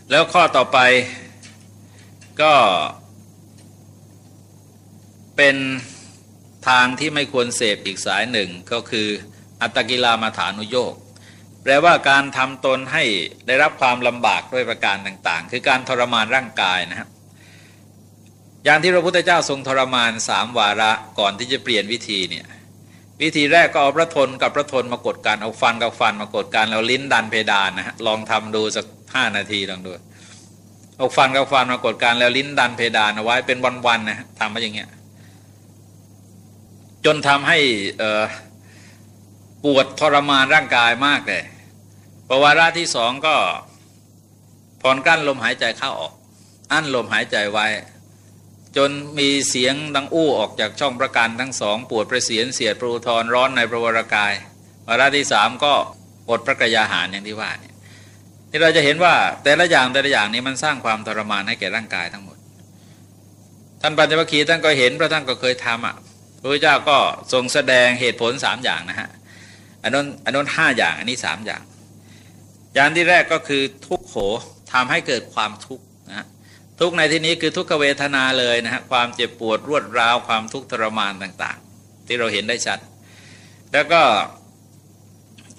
แล้วข้อต่อไปก็เป็นทางที่ไม่ควรเสพอีกสายหนึ่งก็คืออัตกิลามาฐานุโยก แปลว่าการทำตนให้ได้รับความลำบากด้วยประการต่าง ๆ คือการทรมานร่างกายนะครับอย่างที่พระพุทธเจ้าทรงทรมานสามวาระก่อนที่จะเปลี่ยนวิธีเนี่ยวิธีแรกก็เอาพระทนกับพระทนมากดกันเอาฟันกับฟันมากดกันแล้วลิ้นดันเพดานนะฮะลองทำดูสักห้านาทีลองดูเอาฟันกับฟันมากดการแล้วลิ้นดันเพดานเอาไว้เป็นวันๆนะทำมาอย่างเงี้ยจนทำให้ปวดทรมานร่างกายมากเลย ปวาระที่สองก็ผ่อนกั้นลมหายใจเข้าออก อั้นลมหายใจไว้ จนมีเสียงดังอู้ออกจากช่องประการทั้งสอง ปวดประเสียนเสียดปรูทรร้อนในประวรากายวาระที่สามก็อดพระกยาหารอย่างที่ว่าเนี่ยที่เราจะเห็นว่าแต่ละอย่างแต่ละอย่างนี้มันสร้างความทรมานให้แก่ร่างกายทั้งหมด ท่านปัญจวัคคีย์ท่านก็เห็นพระท่านก็เคยทำอะพระพุทธเจ้าก็ทรงแสดงเหตุผลสามอย่างนะฮะอันนั้นอันนั้นห้าอย่างอันนี้สามอย่าง อย่างที่แรกก็คือทุกโขทำให้เกิดความทุกข์นะทุกในที่นี้คือทุกขเวทนาเลยนะฮะความเจ็บปวดรวดร้าวความทุกข์ทรมานต่าง ๆ ที่เราเห็นได้ชัด แล้วก็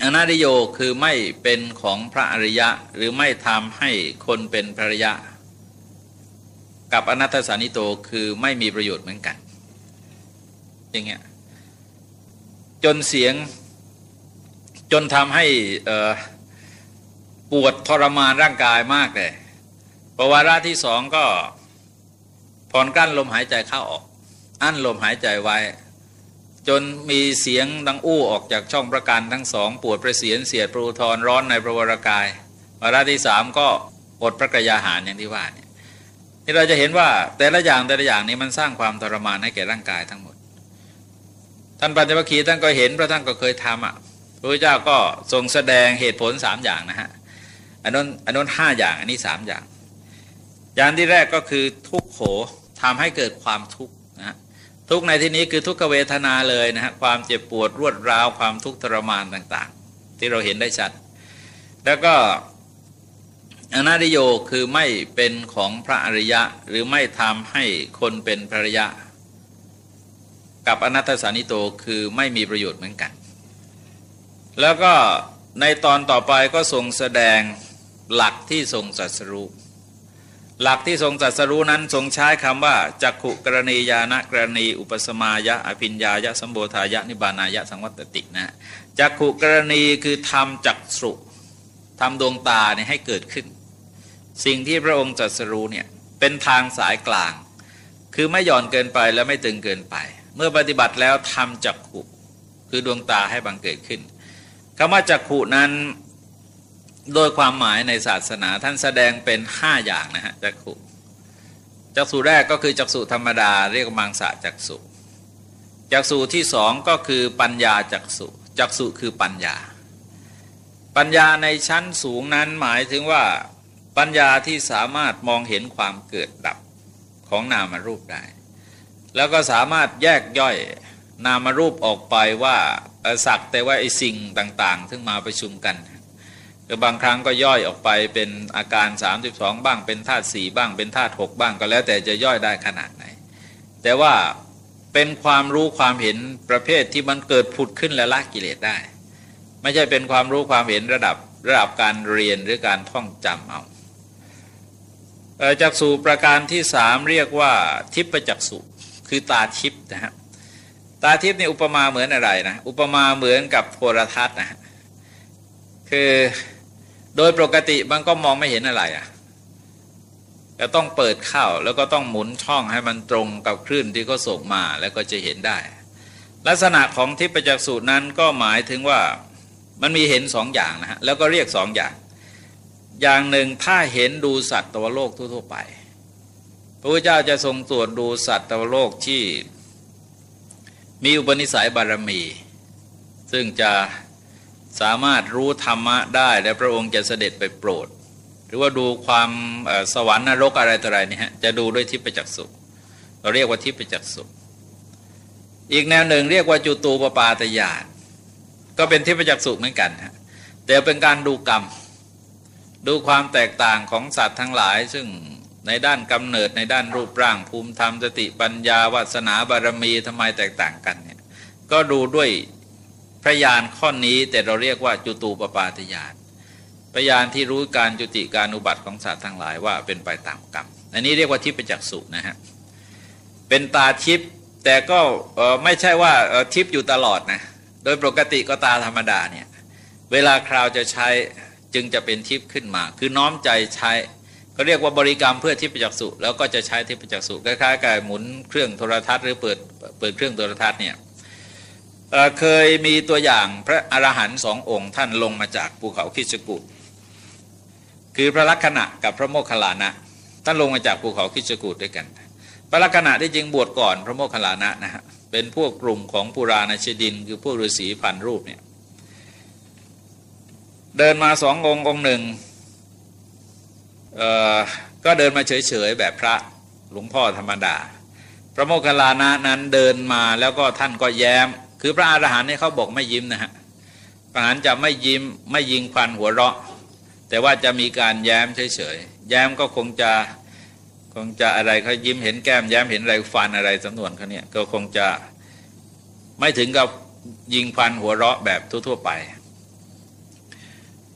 อนาดิโยคือไม่เป็นของพระอริยะ หรือไม่ทำให้คนเป็นพระอริยะ กับอนัตตสานิโตคือไม่มีประโยชน์เหมือนกัน อย่างเงี้ยจนเสียงจนทำให้ ปวดทรมานร่างกายมากเลยปวาระที่สองก็ผ่อนกั้นลมหายใจเข้าออก อั้นลมหายใจไว้ จนมีเสียงดังอู้ออกจากช่องประการทั้งสอง ปวดประเสียนเสียดปรูทรร้อนในประวรากายวาระที่สามก็อดพระกยาหารอย่างที่ว่าเนี่ยที่เราจะเห็นว่าแต่ละอย่างแต่ละอย่างนี้มันสร้างความทรมานให้แก่ร่างกายทั้งหมด ท่านปัญจวัคคีย์ท่านก็เห็นพระท่านก็เคยทำอะพระพุทธเจ้าก็ทรงแสดงเหตุผลสามอย่างนะฮะ อันนั้นอันนั้นห้าอย่าง อันนี้สามอย่าง อย่างที่แรกก็คือทุกโขทำให้เกิดความทุกข์นะทุกในที่นี้คือทุกขเวทนาเลยนะฮะความเจ็บปวดรวดร้าวความทุกข์ทรมานต่าง ๆ ที่เราเห็นได้ชัด แล้วก็อนาดิโยคือไม่เป็นของพระอริยะ หรือไม่ทำให้คนเป็นพระอริยะ กับอนัตตสานิโตคือไม่มีประโยชน์เหมือนกัน แล้วก็ในตอนต่อไปก็ทรงแสดง หลักที่ทรงสัสรู้หลักที่ทรงสัสรู้นั้นทรงใช้คำว่าจักขุกรณียานะกรณี อุปสมายะอภิญญายะสัมโบธายะนิบานายะสังวัตตินะจักขุกรณีคือทำจักสุทำดวงตาเนี่ยให้เกิดขึ้น สิ่งที่พระองค์จัสรู้เนี่ยเป็นทางสายกลาง คือไม่หย่อนเกินไปและไม่ตึงเกินไป เมื่อปฏิบัติแล้วทำจักขุคือดวงตาให้บังเกิดขึ้นคำว่าจักขุนั้น โดยความหมายในศาสนาท่านแสดงเป็นห้าอย่างนะฮะจักขุจักษุแรกก็คือจักษุธรรมดาเรียกมังสะจักษุจักษุที่สองก็คือปัญญาจักษุจักษุคือปัญญา ปัญญาในชั้นสูงนั้นหมายถึงว่าปัญญาที่สามารถมองเห็นความเกิดดับของนามารูปได้ แล้วก็สามารถแยกย่อยนามารูปออกไปว่าสักแต่ว่าไอ้สิ่งต่าง ๆ ซึ่งมาประชุมกัน คือบางครั้งก็ย่อยออกไปเป็นอาการ 32 บ้างเป็นธาตุสี่บ้างเป็นธาตุหบ้างก็แล้วแต่จะย่อยได้ขนาดไหน แต่ว่าเป็นความรู้ความเห็นประเภทที่มันเกิดผุดขึ้นและละกิเลสได้ ไม่ใช่เป็นความรู้ความเห็นระดับระดับการเรียนหรือการท่องจำเอาจากสู่ประการที่สามเรียกว่าทิพจักสุคือตาทิพนะฮะตาทิพย์นี่อุปมาเหมือนอะไรนะ อุปมาเหมือนกับโทรทัศน์นะคือ โดยปกติมันก็มองไม่เห็นอะไรอะ่ะจะต้องเปิดเข้าแล้วก็ต้องหมุนช่องให้มันตรงกับคลื่นที่เขาส่งมาแล้วก็จะเห็นได้ ลักษณะของทิพยจักษุนั้นก็หมายถึงว่ามันมีเห็นสองอย่างนะฮะแล้วก็เรียกสองอย่าง อย่างหนึ่งถ้าเห็นดูสัตว์ตัวโลกทั่วๆไป พระพุทธเจ้าจะทรงตรวจดูสัตว์ตัวโลกที่มีอุปนิสัยบารมี ซึ่งจะ สามารถรู้ธรรมะได้และพระองค์จะเสด็จไปโปรด หรือว่าดูความสวรรค์นรกอะไรต่ออะไรนี่ฮะจะดูด้วยทิพยจักษุเราเรียกว่าทิพยจักษุอีกแนวหนึ่งเรียกว่าจุตูปปาตยานก็เป็นทิพยจักษุเหมือนกันฮะแต่เป็นการดูกรรม ดูความแตกต่างของสัตว์ทั้งหลาย ซึ่งในด้านกำเนิดในด้านรูปร่าง ภูมิธรรมสติปัญญาวาสนาบารมีทำไมแตกต่างกันเนี่ยก็ดูด้วย ระยานข้อนี้แต่เราเรียกว่าจุตูปปาตยานพยานที่รู้การจุติการอุบัติของสัตว์ทั้งหลายว่าเป็นไปตามกรรม อันนี้เรียกว่าทิพยจักสุนะฮะ เป็นตาทิพย์แต่ก็ไม่ใช่ว่าทิพย์อยู่ตลอดนะ โดยปกติก็ตาธรรมดาเนี่ย เวลาคราวจะใช้จึงจะเป็นทิพย์ขึ้นมา คือน้อมใจใช้ก็เรียกว่าบริกรรมเพื่อทิพยจักษุแล้วก็จะใช้ทิพยจักษุคล้ายๆกับหมุนเครื่องโทรทัศน์หรือเปิดเปิดเครื่องโทรทัศน์เนี่ย เคยมีตัวอย่างพระอรหันต์สององค์ท่านลงมาจากภูเขาคิชกูดคือพระลักษณะกับพระโมคคัลลานะท่านลงมาจากภูเขาคิชกูดด้วยกัน พระลักษณะที่จริงบวชก่อนพระโมคคัลลานะนะฮะเป็นพวกกลุ่มของปุราณชดิน คือพวกฤาษีพันรูปเนี่ยเดินมาสององค์องค์หนึ่งก็เดินมาเฉยๆแบบพระหลวงพ่อธรรมดา พระโมคคัลลานะนั้นเดินมาแล้วก็ท่านก็แย้ม คือพระอรหันต์เนี่ยเขาบอกไม่ยิ้มนะฮะพระอรหันต์จะไม่ยิ้มไม่ยิงควันหัวเราะ แต่ว่าจะมีการแย้มเฉยๆแย้มก็คงจะคงจะอะไรเขายิ้มเห็นแก้มแย้มเห็นอะไรฟันอะไรสำนวนเขาเนี่ยก็คงจะไม่ถึงกับยิงฟันหัวเราะแบบทั่วๆไป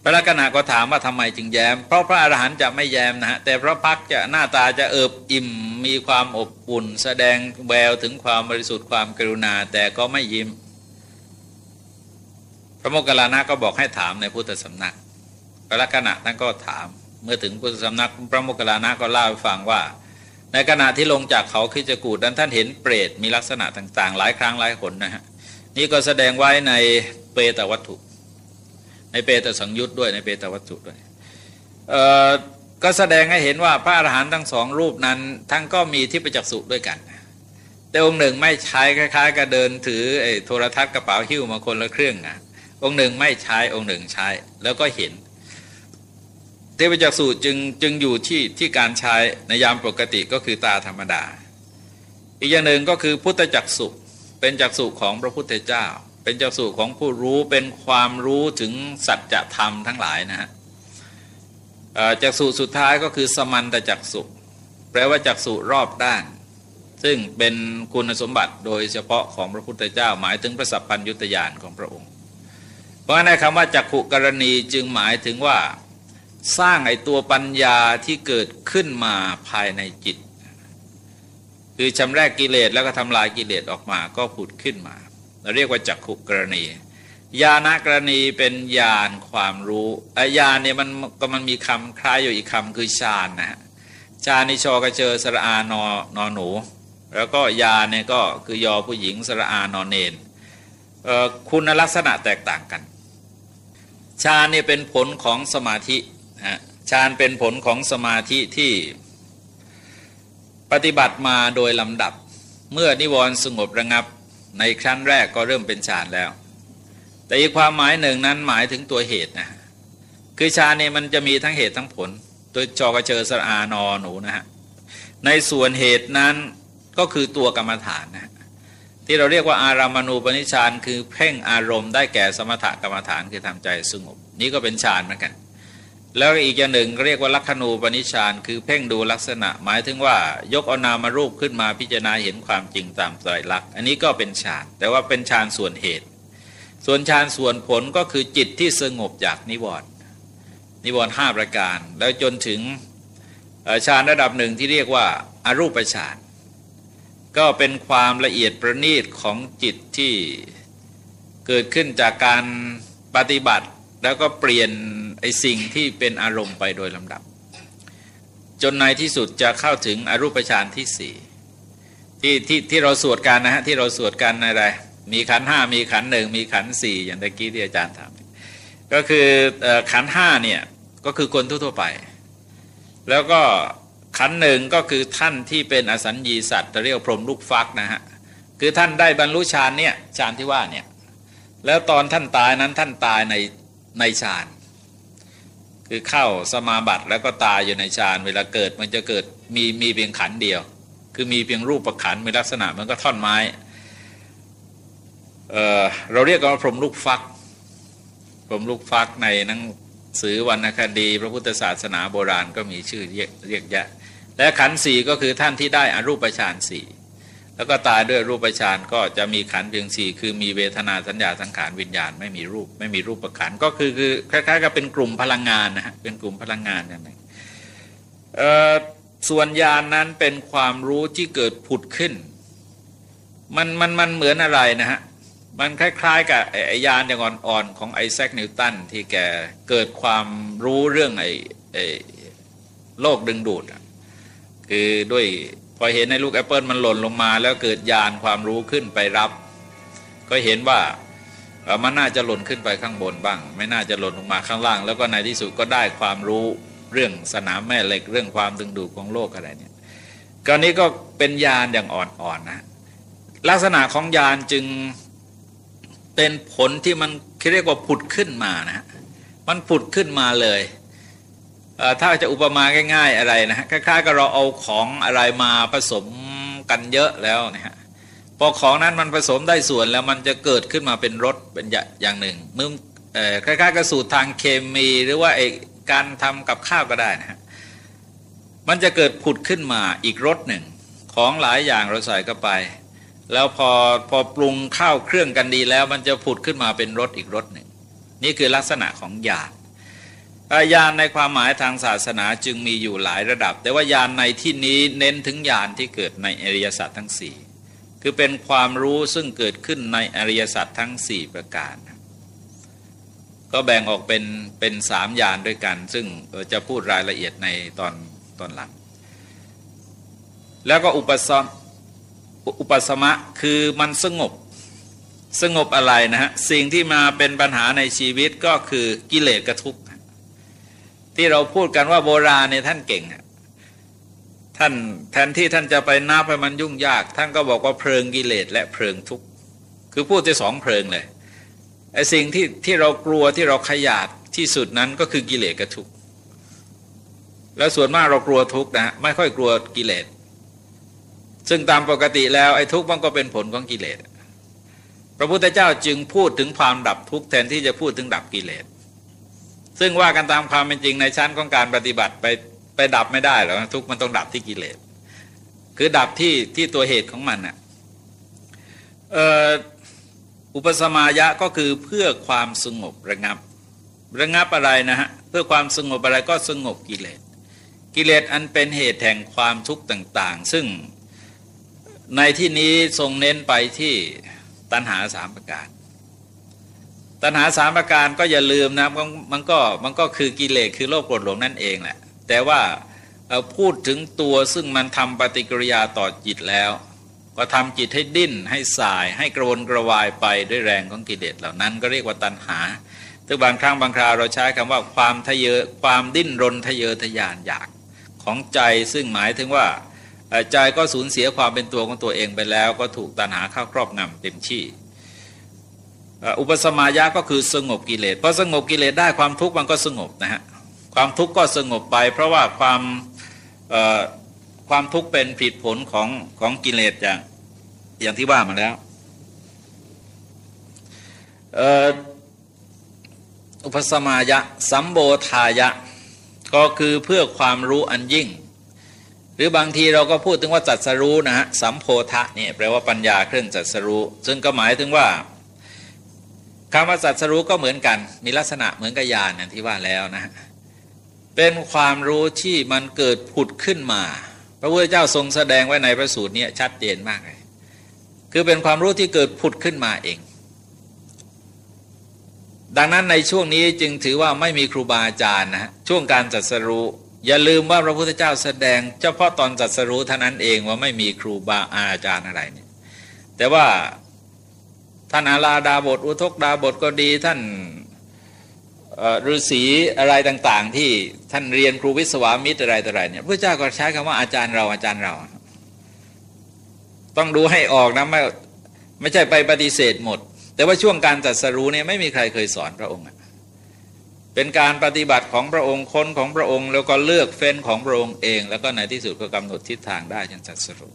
พระลักษณะก็ถามว่าทำไมจึงแย้ม เพราะพระอรหันต์จะไม่แย้มนะฮะแต่พระพักจะหน้าตาจะเอิบอิ่มมีความอบอุ่น แสดงแววถึงความบริสุทธิ์ความกรุณาแต่ก็ไม่ยิ้ม พระโมคคัลลานะก็บอกให้ถามในพุทธสำนัก พระลักษณะท่านก็ถามเมื่อถึงพุทธสำนัก พระโมคคัลลานะก็เล่าให้ฟังว่า ในขณะที่ลงจากเขาขึ้นจะกูดนั้นท่านเห็นเปรตมีลักษณะต่าง ๆ หลายครั้งหลายคนนะฮะนี่ก็แสดงไว้ในเปตวัตถุ ในเปตสังยุตด้วยในเปตวัตถุด้วยก็แสดงให้เห็นว่าพระอรหันต์ทั้งสองรูปนั้น ทั้งก็มีที่ประจักษุด้วยกัน แต่องค์หนึ่งไม่ใช้คล้ายๆกับเดินถือไอ้โทรทัศน์กระเป๋าหิ้วมาคนละเครื่องนะองค์หนึ่งไม่ใช้องค์หนึ่งใช้แล้วก็เห็นเทพจักษุจึงจึงอยู่ที่ที่การใช้ในยามปกติก็คือตาธรรมดา อีกอย่างหนึ่งก็คือพุทธจักษุเป็นจักษุของพระพุทธเจ้า เป็นจักษุของผู้รู้เป็นความรู้ถึงสัจธรรมทั้งหลายนะฮะจักษุสุดท้ายก็คือสมันตจักษุแปลว่าจักษุรอบด้าน ซึ่งเป็นคุณสมบัติโดยเฉพาะของพระพุทธเจ้าหมายถึงพระสัพพัญยุตยานของพระองค์ เพราะในคำว่าจักขุกรณีจึงหมายถึงว่าสร้างไอตัวปัญญาที่เกิดขึ้นมาภายในจิต คือชำแรกกิเลสแล้วก็ทำลายกิเลสออกมาก็ผุดขึ้นมา เราเรียกว่าจักขุกรณีญาณกรณีเป็นญาณความรู้ญาณเนี่ยมันก็มันมีคำคล้ายอยู่อีกคำคือฌานนะฮะฌานนิชอกระเจอสระอานอนอหนู แล้วก็ญาเนี่ยก็คือยอผู้หญิงสระอานอนเนนคุณลักษณะแตกต่างกันฌานเนี่ยเป็นผลของสมาธิฌานเป็นผลของสมาธิที่ปฏิบัติมาโดยลำดับ เมื่อนิวรณ์สงบระงับ ในครั้นแรกก็เริ่มเป็นฌานแล้ว แต่อีกความหมายหนึ่งนั้นหมายถึงตัวเหตุนะคือฌานเนี่ยมันจะมีทั้งเหตุทั้งผลโดยจอกระเจอสระอานอหนูนะฮะในส่วนเหตุนั้นก็คือตัวกรรมฐานนะที่เราเรียกว่าอารามาณูปนิชานคือเพ่งอารมณ์ได้แก่สมถกรรมฐานคือทำใจสงบ นี่ก็เป็นฌานเหมือนกัน แล้วอีกอย่างหนึ่งเรียกว่าลักขณูปนิชานคือเพ่งดูลักษณะ หมายถึงว่ายกเอานามารูปขึ้นมาพิจารณาเห็นความจริงตามไตรลักษณ์อันนี้ก็เป็นฌาน แต่ว่าเป็นฌานส่วนเหตุ ส่วนฌานส่วนผลก็คือจิตที่สงบจากนิวรณ์นิวรณ์ห้าประการ แล้วจนถึงฌานระดับหนึ่งที่เรียกว่าอารูปฌานก็เป็นความละเอียดประณีตของจิตที่เกิดขึ้นจากการปฏิบัติ แล้วก็เปลี่ยนไอสิ่งที่เป็นอารมณ์ไปโดยลำดับ จนในที่สุดจะเข้าถึงอรูปฌานที่สี่ที่ที่ที่เราสวดกันนะฮะที่เราสวดกันอะไร มีขันห้ามีขันหนึ่งมีขันสี่อย่างตะกี้ที่อาจารย์ถามก็คือขันห้าเนี่ยก็คือคนทั่วๆไป แล้วก็ขันหนึ่งก็คือท่านที่เป็นอสัญญีสัตว์เรียกพรหมลูกฟักนะฮะคือท่านได้บรรลุฌานเนี่ยฌานที่ว่าเนี่ยแล้วตอนท่านตายนั้นท่านตายใน ในฌาน คือเข้าสมาบัติแล้วก็ตายอยู่ในฌานเวลาเกิดมันจะเกิดมีมีเพียงขันเดียว คือมีเพียงรูปประขันมีลักษณะมันก็ท่อนไม้เเราเรียกกันว่าพรมลูกฟัก พรมลูกฟักในหนังสือวรรณคดี พระพุทธศาสนาโบราณก็มีชื่อเรียกเรียกแยะและขันสี่ก็คือท่านที่ได้อรูปฌานสี่ แล้วก็ตายด้วยรูปฌานก็จะมีขันเพียงสี่คือมีเวทนาสัญญาสังขารวิญญาณไม่มีรูป ไม่มีรูปประขันก็คือคือคล้ายๆกับเป็นกลุ่มพลังงานนะฮะเป็นกลุ่มพลังงานอย่างไรส่วนญาณนนั้นเป็นความรู้ที่เกิดผุดขึ้น มันมันมันเหมือนอะไรนะฮะมันคล้าย ๆ กับไอ้ยานอย่างอ่อนๆของไอแซคนิวตันที่แกเกิดความรู้เรื่องไอ้ไอ้โลกดึงดูดคือด้วย อเห็นในลูกแอปเปิลมันหล่นลงมา แล้วเกิดยานความรู้ขึ้นไปรับ ก็เห็นว่ามันน่าจะหล่นขึ้นไปข้างบนบ้าง ไม่น่าจะหล่นลงมาข้างล่าง แล้วก็ในที่สุดก็ได้ความรู้เรื่องสนามแม่เหล็กเรื่องความดึงดูดของโลกอะไรเนี่ยกรณีก็เป็นยานอย่างอ่อนๆนะลักษณะของยานจึงเป็นผลที่มันเรียกว่าผุดขึ้นมานะมันผุดขึ้นมาเลย ถ้าจะอุปมาง่าย ๆอะไรนะคล้ายๆกับเราเอาของอะไรมาผสมกันเยอะแล้วนะฮะพอของนั้นมันผสมได้ส่วนแล้วมันจะเกิดขึ้นมาเป็นรสเป็นอย่างหนึ่งมึงคล้ายๆกับสูตรทางเคมีหรือว่าการทำกับข้าวก็ได้นะฮะมันจะเกิดผุดขึ้นมาอีกรสหนึ่ง ของหลายอย่างเราใส่เข้าไป แล้วพอพอปรุงข้าวเครื่องกันดีแล้ว มันจะผุดขึ้นมาเป็นรสอีกรสหนึ่ง นี่คือลักษณะของญา ญาณในความหมายทางศาสนาจึงมีอยู่หลายระดับ แต่ว่าญาณในที่นี้เน้นถึงญาณที่เกิดในอริยสัจทั้งสี่คือเป็นความรู้ซึ่งเกิดขึ้นในอริยสัจทั้งสี่ประการ ก็แบ่งออกเป็นเป็นสามยานด้วยกัน ซึ่งจะพูดรายละเอียดในตอนตอนหลัง แล้วก็อุปสมอุปสมะคือมันสงบสงบอะไรนะฮะสิ่งที่มาเป็นปัญหาในชีวิตก็คือกิเลสกระทุก ที่เราพูดกันว่าโบราณเนี่ยท่านเก่งท่านแทนที่ท่านจะไปนับให้มันยุ่งยาก ท่านก็บอกว่าเพลิงกิเลสและเพลิงทุกข์คือพูดจะสองเพลิงเลยไอ้สิ่งที่ที่เรากลัวที่เราขยาดที่สุดนั้นก็คือกิเลสกับทุกข์แล้วส่วนมากเรากลัวทุกข์นะไม่ค่อยกลัวกิเลสซึ่งตามปกติแล้วไอ้ทุกข์มันก็เป็นผลของกิเลสพระพุทธเจ้าจึงพูดถึงความดับทุกข์แทนที่จะพูดถึงดับกิเลส ซึ่งว่ากันตามความเป็นจริงในชั้นของการปฏิบัติไปไปดับไม่ได้หรอกทุกมันต้องดับที่กิเลสคือดับที่ที่ตัวเหตุของมันน่ะอุปสมายะก็คือเพื่อความสงบระงับ ระงับอะไรนะฮะเพื่อความสงบอะไรก็สงบกิเลสกิเลสอันเป็นเหตุแห่งความทุกข์ต่างๆ ซึ่งในที่นี้ทรงเน้นไปที่ตัณหาสามประการ ตัณหาสามประการก็อย่าลืมนะมันก็มันก็คือกิเลสคือโลภโกรธหลงนั่นเองแหละ แต่ว่าพูดถึงตัวซึ่งมันทำปฏิกิริยาต่อจิตแล้ว ก็ทำจิตให้ดิ้นให้สาย ให้กระวนกระวายไปด้วยแรงของกิเลสเหล่านั้นก็เรียกว่าตัณหาถึงบางครั้งบางคราวเราใช้คำว่าความทะเยอความดิ้นรนทะเยอทะยานอยากของใจซึ่งหมายถึงว่าใจก็สูญเสียความเป็นตัวของตัวเองไปแล้ว ก็ถูกตัณหาเข้าครอบงำเต็มที่ อุปสมายะก็คือสงบกิเลสพอสงบกิเลสได้ความทุกข์มันก็สงบนะฮะความทุกข์ก็สงบไป เพราะว่าความความทุกข์เป็นผิดผลของของกิเลสอย่างอย่างที่ว่ามาแล้วอุปสมายะสัมโบทายะก็คือเพื่อความรู้อันยิ่ง หรือบางทีเราก็พูดถึงว่าจัดสรู้นะฮะสัมโพธะนี่แปลว่าปัญญาเครื่องจัดสรู้ ซึ่งก็หมายถึงว่า คำว่าจัดสรู้ก็เหมือนกัน มีลักษณะเหมือนกับญาณอย่างที่ว่าแล้วนะ เป็นความรู้ที่มันเกิดผุดขึ้นมา พระพุทธเจ้าทรงแสดงไว้ในพระสูตรนี้ชัดเจนมากเลยคือเป็นความรู้ที่เกิดผุดขึ้นมาเอง ดังนั้นในช่วงนี้จึงถือว่าไม่มีครูบาอาจารย์นะช่วงการจัดสรู้อย่าลืมว่าพระพุทธเจ้าแสดงเฉพาะตอนจัดสรู้เท่านั้นเองว่าไม่มีครูบาอาจารย์อะไรเนี่ยแต่ว่า ท่านอาลาดาบท อุทกดาบทก็ดีท่านฤาษีอะไรต่างๆ ที่ท่านเรียนครูวิศวามิตรอะไรต่ออะไรเนี่ยพระเจ้าก็ใช้คำว่าอาจารย์เราอาจารย์เรา ต้องดูให้ออกนะไม่ไม่ใช่ไปปฏิเสธหมด แต่ว่าช่วงการจัดสรู้เนี่ยไม่มีใครเคยสอนพระองค์เป็นการปฏิบัติของพระองค์คนของพระองค์ แล้วก็เลือกเฟ้นของพระองค์เอง แล้วก็ในที่สุดก็กำหนดทิศทางได้จนจัดสรู้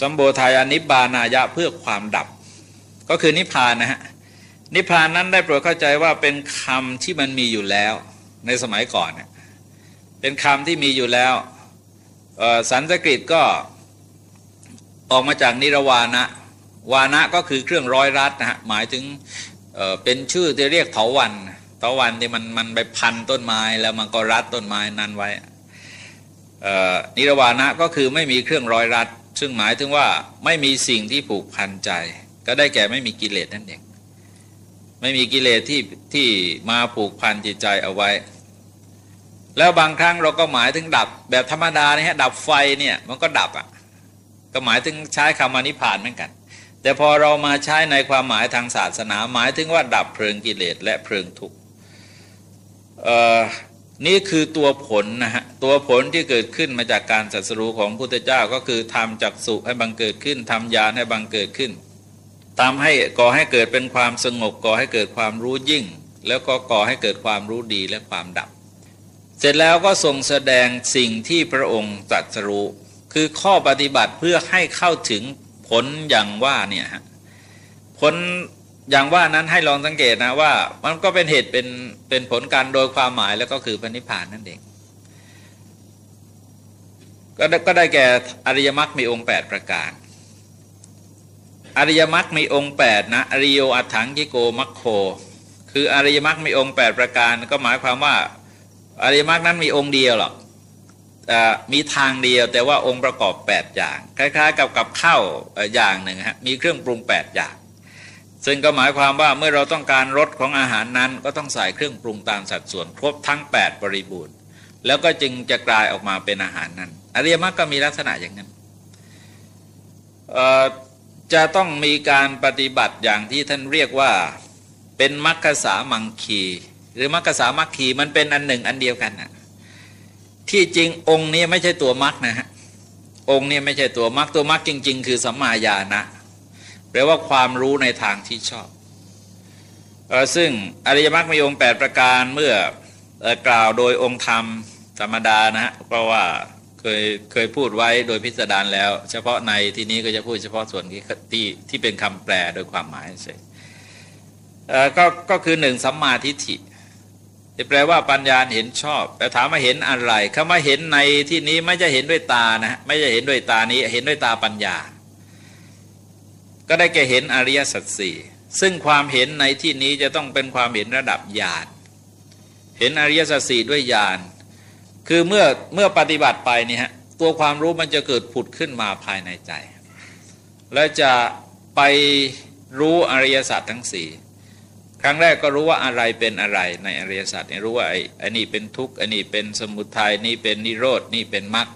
สัมโบทายานิบานายะเพื่อความดับ ก็คือนิพพานนะฮะนิพพานนั้นได้โปรดเข้าใจว่าเป็นคำที่มันมีอยู่แล้วในสมัยก่อนเนี่ยเป็นคำที่มีอยู่แล้วสันสกฤตก็ออกมาจากนิรวานะวานะก็คือเครื่องร้อยรัดนะฮะหมายถึงเเป็นชื่อที่เรียกเถาวันเถาวันที่มันมันไปพันต้นไม้แล้วมันก็รัดต้นไม้นั้นไว้นิรวานะก็คือไม่มีเครื่องร้อยรัด ซึ่งหมายถึงว่าไม่มีสิ่งที่ผูกพันใจ ก็ได้แก่ไม่มีกิเลสนั่นเองไม่มีกิเลสที่ที่มาผูกพันจิตใจเอาไว้ แล้วบางครั้งเราก็หมายถึงดับ แบบธรรมดาเนี่ยฮะดับไฟเนี่ยมันก็ดับอะก็หมายถึงใช้คำานิพานเหมือนกัน แต่พอเรามาใช้ในความหมายทางศาสนา หมายถึงว่าดับเพลิงกิเลสและเพลิงทุกข์นี่คือตัวผลนะฮะตัวผลที่เกิดขึ้นมาจากการศัสรูของพุทธเจ้าก็คือทำจักสุให้บังเกิดขึ้นทำญาณให้บังเกิดขึ้น ทำให้ก่อให้เกิดเป็นความสงบก่อให้เกิดความรู้ยิ่ง แล้วก็ก่อให้เกิดความรู้ดีและความดับ เสร็จแล้วก็ทรงแสดงสิ่งที่พระองค์ตรัสรู้คือข้อปฏิบัติเพื่อให้เข้าถึงผลอย่างว่าเนี่ยฮะผลอย่างว่านั้นให้ลองสังเกตนะว่ามันก็เป็นเหตุเป็นเป็นผลการโดยความหมายแล้วก็คือพระนิพพานนั่นเองก็ก็ได้แก่อริยมรรคมีองค์ 8 ประการ อริยมรรคมีองค์8นะอริโยอัถังยิโกมัคโค คืออริยมรรคมีองค์ 8 ประการ ก็หมายความว่าอริยมรรคนั้นมีองค์เดียวหรอกมีทางเดียวแต่ว่าองค์ประกอบ 8 อย่าง คล้าย ๆ กับกับข้าวอย่างหนึ่งฮะมีเครื่องปรุง 8 อย่าง ซึ่งก็หมายความว่าเมื่อเราต้องการรสของอาหารนั้น ก็ต้องใส่เครื่องปรุงตามสัดส่วนครบทั้ง 8 บริบูรณ์ แล้วก็จึงจะกลายออกมาเป็นอาหารนั้น อริยมรรคก็มีลักษณะอย่างนั้น จะต้องมีการปฏิบัติอย่างที่ท่านเรียกว่า เป็นมรรคสามังคี หรือมรรคสามัคคีมันเป็นอันหนึ่งอันเดียวกันนะที่จริงองค์นี้ไม่ใช่ตัวมรรคนะฮะองค์นี้ไม่ใช่ตัวมรรคตัวมรรคจริง ๆ คือสัมมาญาณนะแปลว่าความรู้ในทางที่ชอบอซึ่งอริยมรรคมีองค์ 8 ประการเมื่อกล่าวโดยองค์ธรรมธรรมดานะฮะเพราะว่า เคยเคยพูดไว้โดยพิสดารแล้ว เฉพาะในที่นี้ก็จะพูดเฉพาะส่วนที่ที่ที่เป็นคำแปลโดยความหมายเฉยก็ก็คือหนึ่งสัมมาทิฏฐิที่แปลว่าปัญญาเห็นชอบ แต่ถามมาเห็นอะไรคำว่าเห็นในที่นี้ไม่จะเห็นด้วยตานะไม่จะเห็นด้วยตานี้เห็นด้วยตาปัญญา ก็ได้แก่เห็นอริยสัจสี่ซึ่งความเห็นในที่นี้จะต้องเป็นความเห็นระดับญาณเห็นอริยสัจสี่ด้วยญาณ คือเมื่อเมื่อปฏิบัติไปนี่ฮะตัวความรู้มันจะเกิดผุดขึ้นมาภายในใจ แล้วจะไปรู้อริยสัจทั้งสี่ครั้งแรกก็รู้ว่าอะไรเป็นอะไรในอริยสัจเนี่ยรู้ว่าไอ้อันนี้เป็นทุกข์อันนี้เป็นสมุทัยนี่เป็นนิโรดนี่เป็นมรรค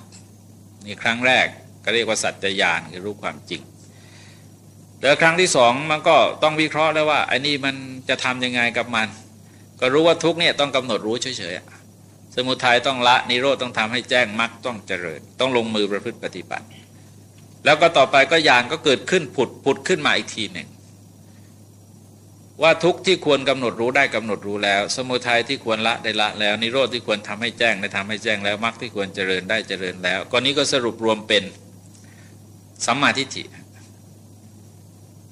นี่ครั้งแรกก็เรียกว่าสัจจญาณคือรู้ความจริงแต่ครั้งที่สองมันก็ต้องวิเคราะห์แล้วว่าไอ้นี่มันจะทํำยังไงกับมัน ก็รู้ว่าทุกเนี่ยต้องกำหนดรู้เฉยๆ สมุทัยต้องละนิโรธต้องทำให้แจ้งมรรคต้องเจริญ ต้องลงมือประพฤติปฏิบัติ แล้วก็ต่อไปก็ยานก็เกิดขึ้นผุดผุดขึ้นมาอีกทีหนึ่ง ว่าทุกที่ควรกำหนดรู้ได้กำหนดรู้แล้ว สมุทัยที่ควรละได้ละแล้ว นิโรธที่ควรทำให้แจ้งได้ทำให้แจ้งแล้วมรรคที่ควรเจริญได้เจริญแล้วก็นี้ก็สรุปรวมเป็นสัมมาทิฏฐิ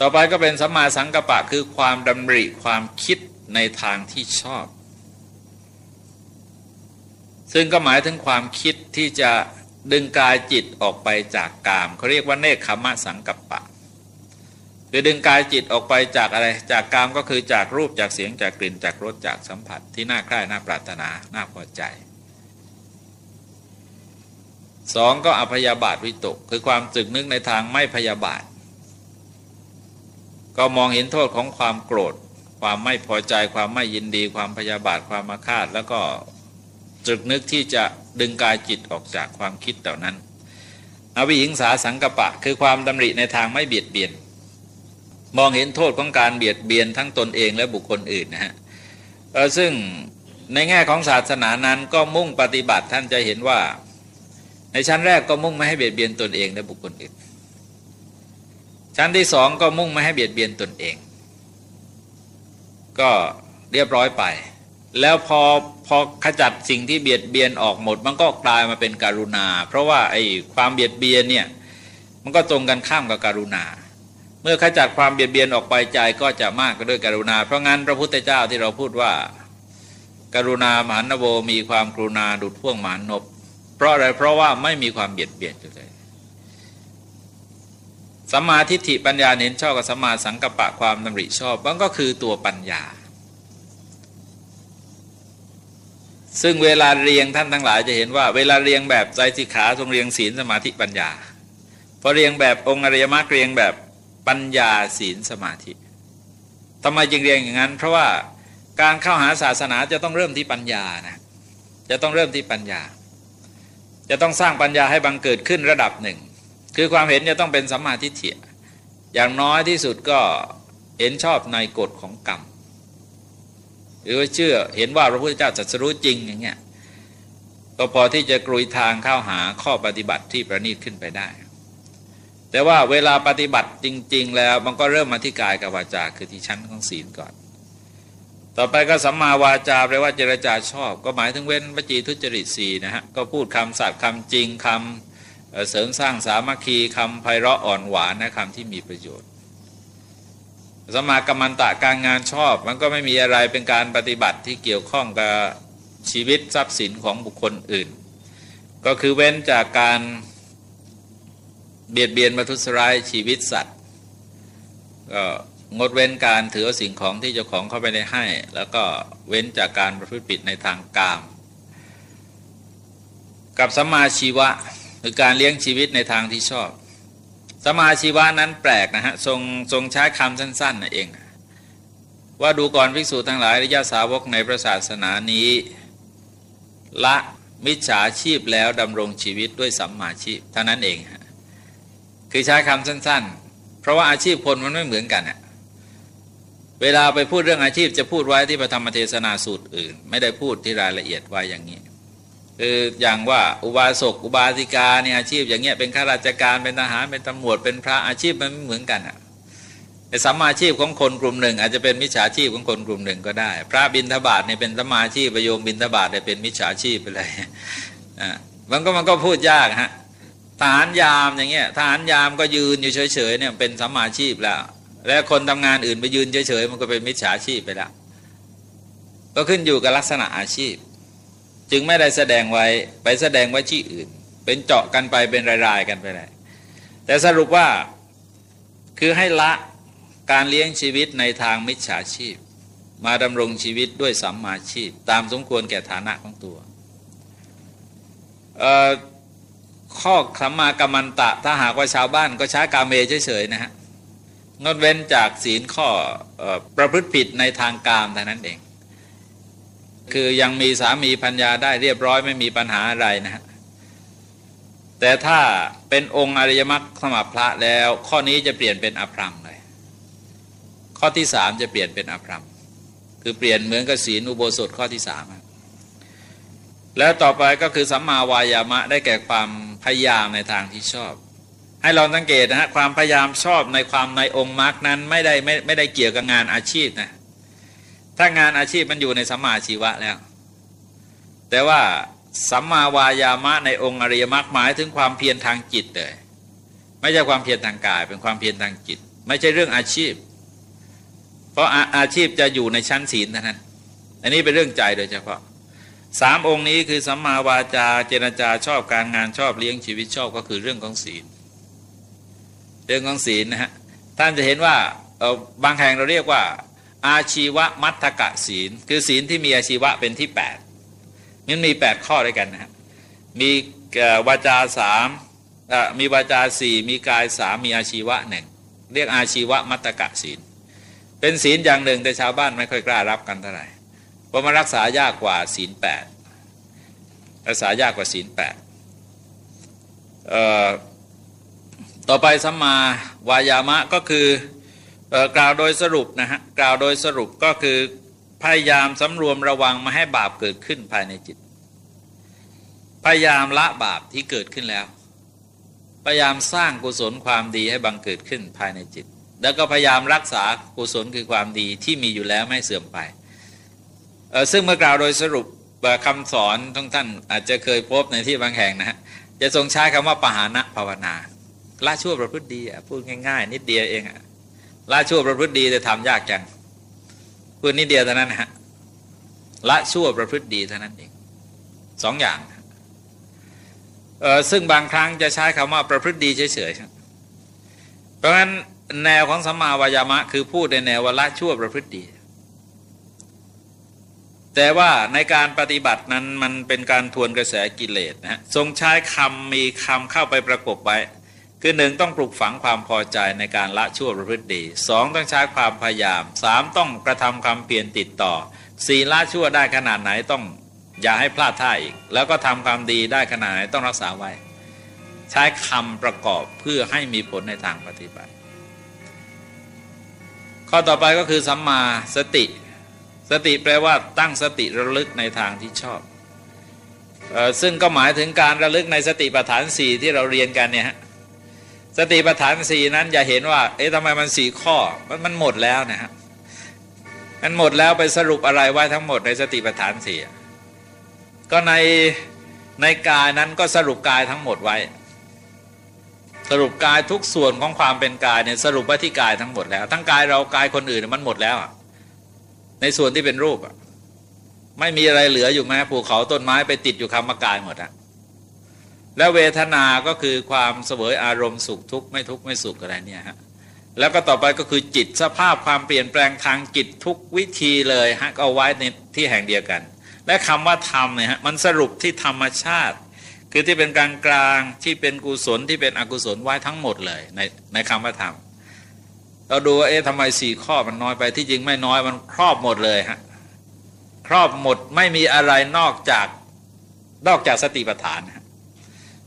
ต่อไปก็เป็นสัมมาสังกัปปะคือความดำริความคิดในทางที่ชอบ ซึ่งก็หมายถึงความคิดที่จะดึงกายจิตออกไปจากกามเขาเรียกว่าเนคขมะสังกัปปะคือดึงกายจิตออกไปจากอะไร จากกามก็คือจากรูปจากเสียงจากกลิ่นจากรสจากสัมผัสที่น่าใคร่น่าปรารถนาน่าพอใจสองก็อภยาบาทวิตก คือความจึกนึกในทางไม่พยาบาท ก็มองเห็นโทษของความโกรธ ความไม่พอใจ ความไม่ยินดี ความพยาบาทความมาคาด แล้วก็ จึกนึกที่จะดึงกายจิตออกจากความคิดเหล่านั้นอวิหิงสาสังกปะ คือความดำริในทางไม่เบียดเบียน มองเห็นโทษของการเบียดเบียนทั้งตนเองและบุคคลอื่นนะฮะซึ่งในแง่ของศาสนานั้นก็มุ่งปฏิบัติท่านจะเห็นว่า ในชั้นแรกก็มุ่งไม่ให้เบียดเบียนตนเองและบุคคลอื่น ชั้นที่สองก็มุ่งไม่ให้เบียดเบียนตนเอง ก็เรียบร้อยไป แล้วพอพอขจัดสิ่งที่เบียดเบียนออกหมด มันก็กลายมาเป็นการุณา เพราะว่าไอ้ความเบียดเบียนเนี่ยมันก็ตรงกันข้ามกับการุณา เมื่อขจัดความเบียดเบียนออกไปใจก็จะมากก็ด้วยการุณา เพราะงั้นพระพุทธเจ้าที่เราพูดว่าการุณามหานโวมีความกรุณาดุดพ่วงหมานนบเพราะอะไรเพราะว่าไม่มีความเบียดเบียนเลยสัมมาทิฏฐิปัญญาเน้นชอบกับสัมมาสังกัปปะความดำริชอบมันก็คือตัวปัญญา ซึ่งเวลาเรียงท่านทั้งหลายจะเห็นว่า เวลาเรียงแบบใจสิขาทรงเรียงศีลสมาธิปัญญาพอเรียงแบบองค์อริยมรรคเรียงแบบปัญญาศีลสมาธิทำไมจึงเรียงอย่างนั้น เพราะว่าการเข้าหาศาสนาจะต้องเริ่มที่ปัญญานะจะต้องเริ่มที่ปัญญา จะต้องสร้างปัญญาให้บังเกิดขึ้นระดับหนึ่ง คือความเห็นจะต้องเป็นสัมมาทิฏฐิอย่างน้อยที่สุดก็เห็นชอบในกฎของกรรม หรือว่าเชื่อเห็นว่าพระพุทธเจ้าจัดสรู้จริงอย่างเงี้ยก็พอที่จะกรุยทางเข้าหาข้อปฏิบัติที่ประณีตขึ้นไปได้ แต่ว่าเวลาปฏิบัติจริง ๆ แล้วมันก็เริ่มมาที่กายกับวาจาคือที่ชั้นของศีลก่อน ต่อไปก็สัมมาวาจาแปลว่าเจรจาชอบ ก็หมายถึงเว้นวจีทุจริตสีนะฮะก็พูดคำสัตย์คำจริงคำเสริมสร้างสามัคคีคำไพเราะอ่อนหวานนะคำที่มีประโยชน์ สมากรรมันตะการงานชอบ มันก็ไม่มีอะไรเป็นการปฏิบัติที่เกี่ยวข้องกับชีวิตทรัพย์สินของบุคคลอื่น ก็คือเว้นจากการเบียดเบียนมาทุสร้ายชีวิตสัตว์ก็งดเว้นการถือสิ่งของที่เจ้าของเข้าไปได้ให้ แล้วก็เว้นจากการประพฤติผิดในทางกาม กับสมาชีวะ คือการเลี้ยงชีวิตในทางที่ชอบ สมาชีวะนั้นแปลกนะฮะทรงทรงใช้คำสั้นๆนั่นเอง ว่าดูก่อนภิกษุทั้งหลายริยาสาวกในพระศาสนานี้ ละมิจฉาชีพแล้วดำรงชีวิตด้วยสัมมาชีพเท่านั้นเองคือใช้คำสั้น ๆ เพราะว่าอาชีพคนมันไม่เหมือนกันเน่ยเวลาไปพูดเรื่องอาชีพจะพูดไว้ที่พระธรรมเทศนาสูตรอื่น ไม่ได้พูดที่รายละเอียดไว้อย่างนี้ คืออย่างว่าอุบาสกอุบาสิกาเนี่ยอาชีพอย่างเงี้ยเป็นข้าราชการเป็นทหารเป็นตำรวจเป็นพระอาชีพมันไม่เหมือนกันอะแต่สัมมาชีพของคนกลุ่มหนึ่ง อาจจะเป็นมิจฉาชีพของคนกลุ่มหนึ่งก็ได้ พระบินทบาทเนี่ยเป็นสัมมาชีพประโยมบินทบาทเนี่ยเป็นมิจฉาชีพไปเลยอ่ามันก็มันก็พูดยากฮะทหารยามอย่างเงี้ยทหารยามก็ยืนอยู่เฉยๆเนี่ยเป็นสัมมาชีพแล้ว แล้วคนทำงานอื่นไปยืนเฉยๆมันก็เป็นมิจฉาชีพไปแล้วก็ขึ้นอยู่กับลักษณะอาชีพ จึงไม่ได้แสดงไว้ไปแสดงไว้ที่อื่น เป็นเจาะกันไปเป็นราย ๆ กันไปเลยแต่สรุปว่าคือให้ละการเลี้ยงชีวิตในทางมิจฉาชีพ มาดำรงชีวิตด้วยสัมมาชีพ ตามสมควรแก่ฐานะของตัวข้อสัมมากรรมันตะ ถ้าหากว่าชาวบ้านก็ใช้กาเมเฉยๆนะฮะงดเว้นจากศีลข้ออประพฤติผิดในทางกามแต่นั้นเอง คือยังมีสามีพัญญาได้เรียบร้อยไม่มีปัญหาอะไรนะฮะแต่ถ้าเป็นองค์อริยมรรคสมับพระแล้ว ข้อนี้จะเปลี่ยนเป็นอภรรมเลย ข้อที่สามจะเปลี่ยนเป็นอภรรมคือเปลี่ยนเหมือนกับศีลอุโบสถข้อที่สามแล้วต่อไปก็คือสัมมาวายามะได้แก่ความพยายามในทางที่ชอบ ให้เราสังเกตนะฮะความพยายามชอบในความในองค์มรรคนั้นไม่ได้ไม่ไม่ได้เกี่ยวกับงานอาชีพนะ ถ้างานอาชีพมันอยู่ในสัมมาชีวะแล้ว แต่ว่าสัมมาวายามะในองค์อริยมรรคหมายถึงความเพียรทางจิตเลยไม่ใช่ความเพียรทางกาย เป็นความเพียรทางจิต ไม่ใช่เรื่องอาชีพ เพราะอาอาชีพจะอยู่ในชั้นศีลเท่านั้นอันนี้เป็นเรื่องใจโดยเฉพาะสามองค์นี้คือสัมมาวาจาเจรจาชอบการงานชอบเลี้ยงชีวิตชอบก็คือเรื่องของศีล เรื่องของศีลนะฮะท่านจะเห็นว่าบางแห่งเราเรียกว่า อาชีวมัตกะศีล คือศีลที่มีอาชีวะเป็นที่8มันมี 8 ข้อด้วยกันนะฮะมีวาจาสามมีวาจาสี่มีกายสามมีอาชีวะหนึ่งเรียกอาชีวมัตกะศีล เป็นศีลอย่างหนึ่งแต่ชาวบ้านไม่ค่อยกล้ารับกันเท่าไหร่เพราะมันรักษายากกว่าศีลแปดรักษายากกว่าศีลแปดต่อไปสัมมาวายามะก็คือ กล่าวโดยสรุปนะฮะกล่าวโดยสรุปก็คือพยายามสำรวมระวังมาให้บาปเกิดขึ้นภายในจิต พยายามละบาปที่เกิดขึ้นแล้ว พยายามสร้างกุศลความดีให้บังเกิดขึ้นภายในจิต แล้วก็พยายามรักษากุศลคือความดีที่มีอยู่แล้วไม่เสื่อมไป ซึ่งเมื่อกล่าวโดยสรุปคำสอนทุกท่านอาจจะเคยพบในที่บางแห่งนะฮะจะทรงใช้คำว่าปหานะภาวนาละชั่วประพฤติดีพูดง่าย ๆ นิดเดียวเองอะ ละชั่วประพฤติดีแต่ทำยากจังพูดนิดเดียวเท่านั้นนะฮะละชั่วประพฤติดีเท่านั้นเองสองอย่างซึ่งบางครั้งจะใช้คำว่าประพฤติดีเฉยๆเพราะฉะนั้นแนวของสัมมาวายามะ คือพูดในแนวว่าละชั่วประพฤติดี แต่ว่าในการปฏิบัตินั้นมันเป็นการทวนกระแสกิเลสนะฮะทรงใช้คำมีคำเข้าไปประกบไว้ คือหนึ่งต้องปลูกฝังความพอใจในการละชั่วประพฤติดีสองต้องใช้ความพยายามสามต้องกระทำความเพียรติดต่อสี่ละชั่วได้ขนาดไหนต้องอย่าให้พลาดท่าอีก แล้วก็ทำความดีได้ขนาดไหนต้องรักษาไว้ ใช้คำประกอบเพื่อให้มีผลในทางปฏิบัติ ข้อต่อไปก็คือสัมมาสติ สติแปลว่าตั้งสติระลึกในทางที่ชอบออซึ่งก็หมายถึงการระลึกในสติปัฏฐานสี่ที่เราเรียนกันเนี่ยฮะ สติปัฏฐานสี่นั้นอย่าเห็นว่า เอ๊ะทำไมมันสี่ข้อมันมันหมดแล้วนะฮะมันหมดแล้วไปสรุปอะไรไว้ทั้งหมดในสติปัฏฐานสี่ก็ในในกายนั้นก็สรุปกายทั้งหมดไว้ สรุปกายทุกส่วนของความเป็นกายเนี่ยสรุปไว้ที่กายทั้งหมดแล้ว ทั้งกายเรากายคนอื่นมันหมดแล้ว ในส่วนที่เป็นรูปอะไม่มีอะไรเหลืออยู่แม้ภูเขาต้นไม้ไปติดอยู่คำว่ากายหมดอะ แล้วเวทนาก็คือความเสวยอารมณ์สุขทุกข์ไม่ทุกข์ไม่สุขอะไรเนี่ยฮะแล้วก็ต่อไปก็คือจิตสภาพความเปลี่ยนแปลงทางจิตทุกวิธีเลยฮะก็เอาไว้ในที่แห่งเดียวกัน และคำว่าธรรมเนี่ยฮะมันสรุปที่ธรรมชาติ คือที่เป็นกลางกลางที่เป็นกุศลที่เป็นอกุศลไว้ทั้งหมดเลยในในคำว่าธรรมเราดูว่าเอ๊ะทำไมสี่ข้อมันน้อยไปที่จริงไม่น้อยมันครอบหมดเลยฮะครอบหมดไม่มีอะไรนอกจากนอกจากสติปัฏฐาน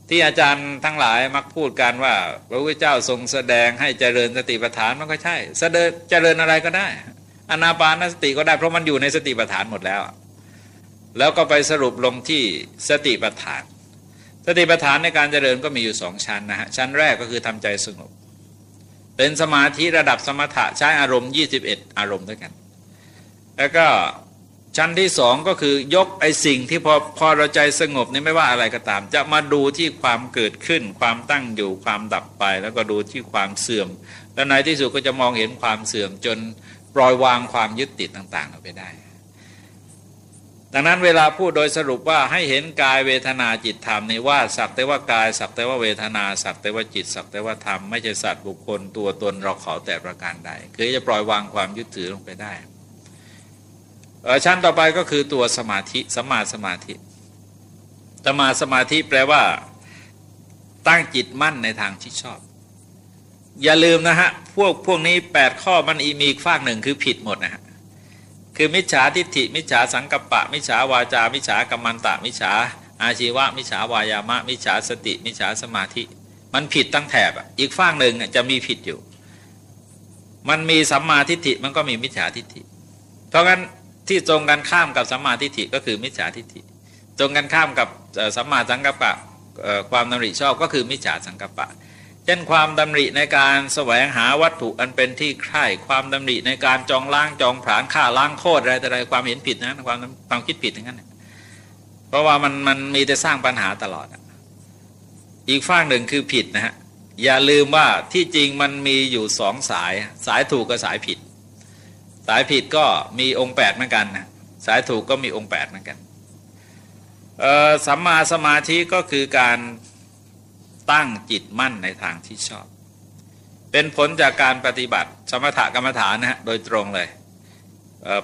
ที่อาจารย์ทั้งหลายมักพูดกันว่า พระพุทธเจ้าทรงแสดงให้เจริญสติปัฏฐานมันก็ใช่เสดเจริญอะไรก็ได้อนาปานสติก็ได้เพราะมันอยู่ในสติปัฏฐานหมดแล้ว แล้วก็ไปสรุปลงที่สติปัฏฐาน สติปัฏฐานในการเจริญก็มีอยู่สองชั้นนะฮะชั้นแรกก็คือทำใจสงบเป็นสมาธิระดับสมถะใช้อารมณ์ 21 อารมณ์ด้วยกัน แล้วก็ ชั้นที่สองก็คือยกไอ้สิ่งที่พอพอเราใจสงบนี่ไม่ว่าอะไรก็ตาม จะมาดูที่ความเกิดขึ้น ความตั้งอยู่ความดับไป แล้วก็ดูที่ความเสื่อม และในที่สุดก็จะมองเห็นความเสื่อมจนปล่อยวางความยึดติดต่างๆออกไปได้ ดังนั้นเวลาพูดโดยสรุปว่าให้เห็นกายเวทนาจิตธรรมนี่ว่าสักแต่ว่ากายสักแต่ว่าเวทนาสักแต่ว่าจิตสักแต่ว่าธรรมไม่ใช่สัตว์บุคคลตัวตนเราเขาแต่ประการใดคือจะปล่อยวางความยึดถือลงไปได้ ชั้นต่อไปก็คือตัวสมาธิสมาสมาธิสมาสมาธิแปลว่า ตั้งจิตมั่นในทางที่ชอบ อย่าลืมนะฮะ พวกพวกนี้ 8 ข้อมันมีอีฝากหนึ่งคือผิดหมดนะฮะคือมิจฉาทิฏฐิ มิจฉาสังกัปปะ มิจฉาวาจา มิจฉากรรมันตะ มิจฉาอาชีวะ มิจฉาวายามะ มิจฉาสติ มิจฉาสมาธิ มันผิดตั้งแถบอะอีกฝากหนึ่งจะมีผิดอยู่ มันมีสัมมาทิฏฐิมันก็มีมิจฉาทิฏฐิ เพราะงั้น ที่ตรงกันข้ามกับสัมมาทิฏฐิก็คือมิจฉาทิฏฐิ ตรงกันข้ามกับสัมมาสังกัปปะความดำริชอบก็คือมิจฉาสังกัปปะ เช่นความดำริในการแสวงหาวัตถุอันเป็นที่ใคร่ความดำริในการจองล้างจองผลาญฆ่าล้างโคตรอะไรแต่ไรความเห็นผิดนะความความคิดผิดอย่างนั้นเพราะว่ามันมันมีแต่สร้างปัญหาตลอด อีกฝั่งหนึ่งคือผิดนะฮะอย่าลืมว่าที่จริงมันมีอยู่สองสาย สายถูกกับสายผิด สายผิดก็มีองค์แปดเหมือนกันนะสายถูกก็มีองค์แปดเหมือนกันสัมมาสมาธิก็คือการตั้งจิตมั่นในทางที่ชอบ เป็นผลจากการปฏิบัติสมถกรรมฐานนะฮะโดยตรงเลย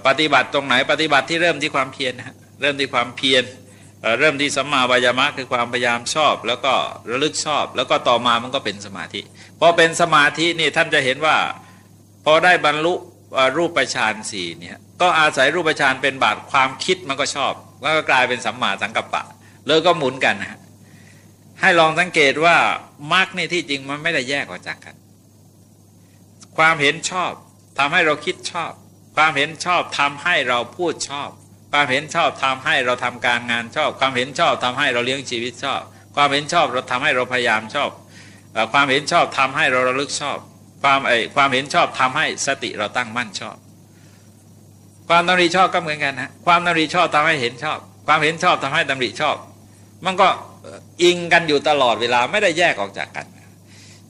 ปฏิบัติตรงไหนปฏิบัติที่เริ่มที่ความเพียรนะฮะเริ่มที่ความเพียรเริ่มที่สัมมาวายามะคือความพยายามชอบ แล้วก็ระลึกชอบ แล้วก็ต่อมามันก็เป็นสมาธิพอเป็นสมาธินี่ท่านจะเห็นว่า พอได้บรรลุ รูปฌานสี่เนี่ยก็อาศัยรูปฌานเป็นบาตความคิดมันก็ชอบ แล้วก็กลายเป็นสัมมาสังกัปปะเลยก็หมุนกันนะให้ลองสังเกตว่ามรรคนี่ที่จริงมันไม่ได้แยกออกจากกัน ความเห็นชอบทำให้เราคิดชอบ ความเห็นชอบทำให้เราพูดชอบ ความเห็นชอบทำให้เราทำการงานชอบ ความเห็นชอบทำให้เราเลี้ยงชีวิตชอบ ความเห็นชอบเราทำให้เราพยายามชอบ ความเห็นชอบทำให้เราระลึกชอบ ความไอความเห็นชอบทำให้สติเราตั้งมั่นชอบ ความดำริชอบก็เหมือนกันนะความดำริชอบทำให้เห็นชอบ ความเห็นชอบทำให้ดำริชอบ มันก็อิงกันอยู่ตลอดเวลาไม่ได้แยกออกจากกัน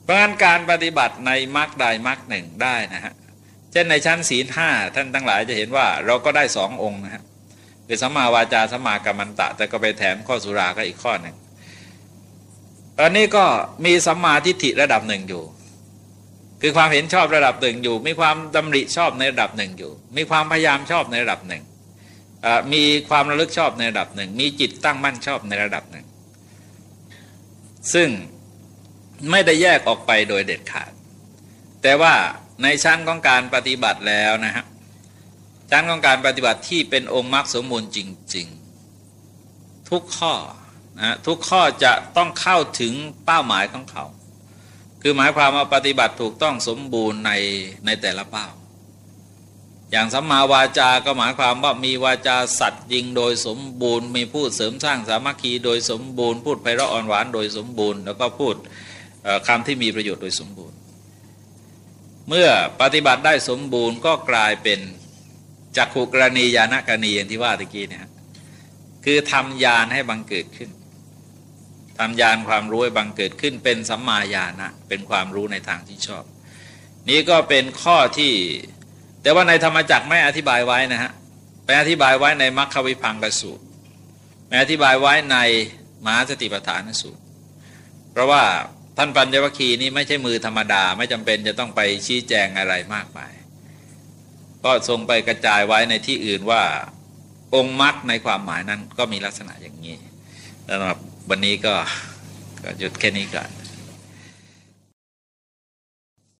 เพราะงั้นการปฏิบัติในมรรคใดมรรคหนึ่งได้นะฮะเช่นในชั้นศีลห้าท่านทั้งหลายจะเห็นว่าเราก็ได้สององค์นะฮะคือสัมมาวาจาสัมมากัมมันตะ แต่ก็ไปแถมข้อสุราก็อีกข้อหนึ่งอันนี้ก็มีสัมมาทิฏฐิระดับหนึ่งอยู่ คือความเห็นชอบระดับหนึ่งอยู่ มีความดำริชอบในระดับหนึ่งอยู่ มีความพยายามชอบในระดับหนึ่งมีความระลึกชอบในระดับหนึ่ง มีจิตตั้งมั่นชอบในระดับหนึ่ง ซึ่งไม่ได้แยกออกไปโดยเด็ดขาด แต่ว่าในชั้นของการปฏิบัติแล้วนะฮะชั้นของการปฏิบัติที่เป็นองค์มรรคสมบูรณ์จริง ๆ ทุกข้อนะทุกข้อจะต้องเข้าถึงเป้าหมายของเขา คือหมายความว่าปฏิบัติถูกต้องสมบูรณ์ในในแต่ละเป้า อย่างสัมมาวาจาก็หมายความว่ามีวาจาสัตย์ยิงโดยสมบูรณ์ มีพูดเสริมสร้างสามัคคีโดยสมบูรณ์ พูดไพเราะอ่อนหวานโดยสมบูรณ์ แล้วก็พูดคำที่มีประโยชน์โดยสมบูรณ์ เมื่อปฏิบัติได้สมบูรณ์ก็กลายเป็นจักขุกรณียานกรณีอย่างที่ว่าตะกี้เนี่ยคือทำยานให้บังเกิดขึ้น ทำยานความรู้ให้บังเกิดขึ้นเป็นสัมมาญาณะเป็นความรู้ในทางที่ชอบ นี้ก็เป็นข้อที่ แต่ว่าในธรรมจักรไม่อธิบายไว้นะฮะไปอธิบายไว้ในมัคควิพังกสูตรไม่อธิบายไว้ในมหาสติปัฏฐานสูตร เพราะว่าท่านปัญญวคีนี้ไม่ใช่มือธรรมดา ไม่จำเป็นจะต้องไปชี้แจงอะไรมากมาย ก็ทรงไปกระจายไว้ในที่อื่นว่าองค์มรรคในความหมายนั้นก็มีลักษณะอย่างนี้สำหรับ วันนี้ก็ก็หยุดแค่นี้ก่อน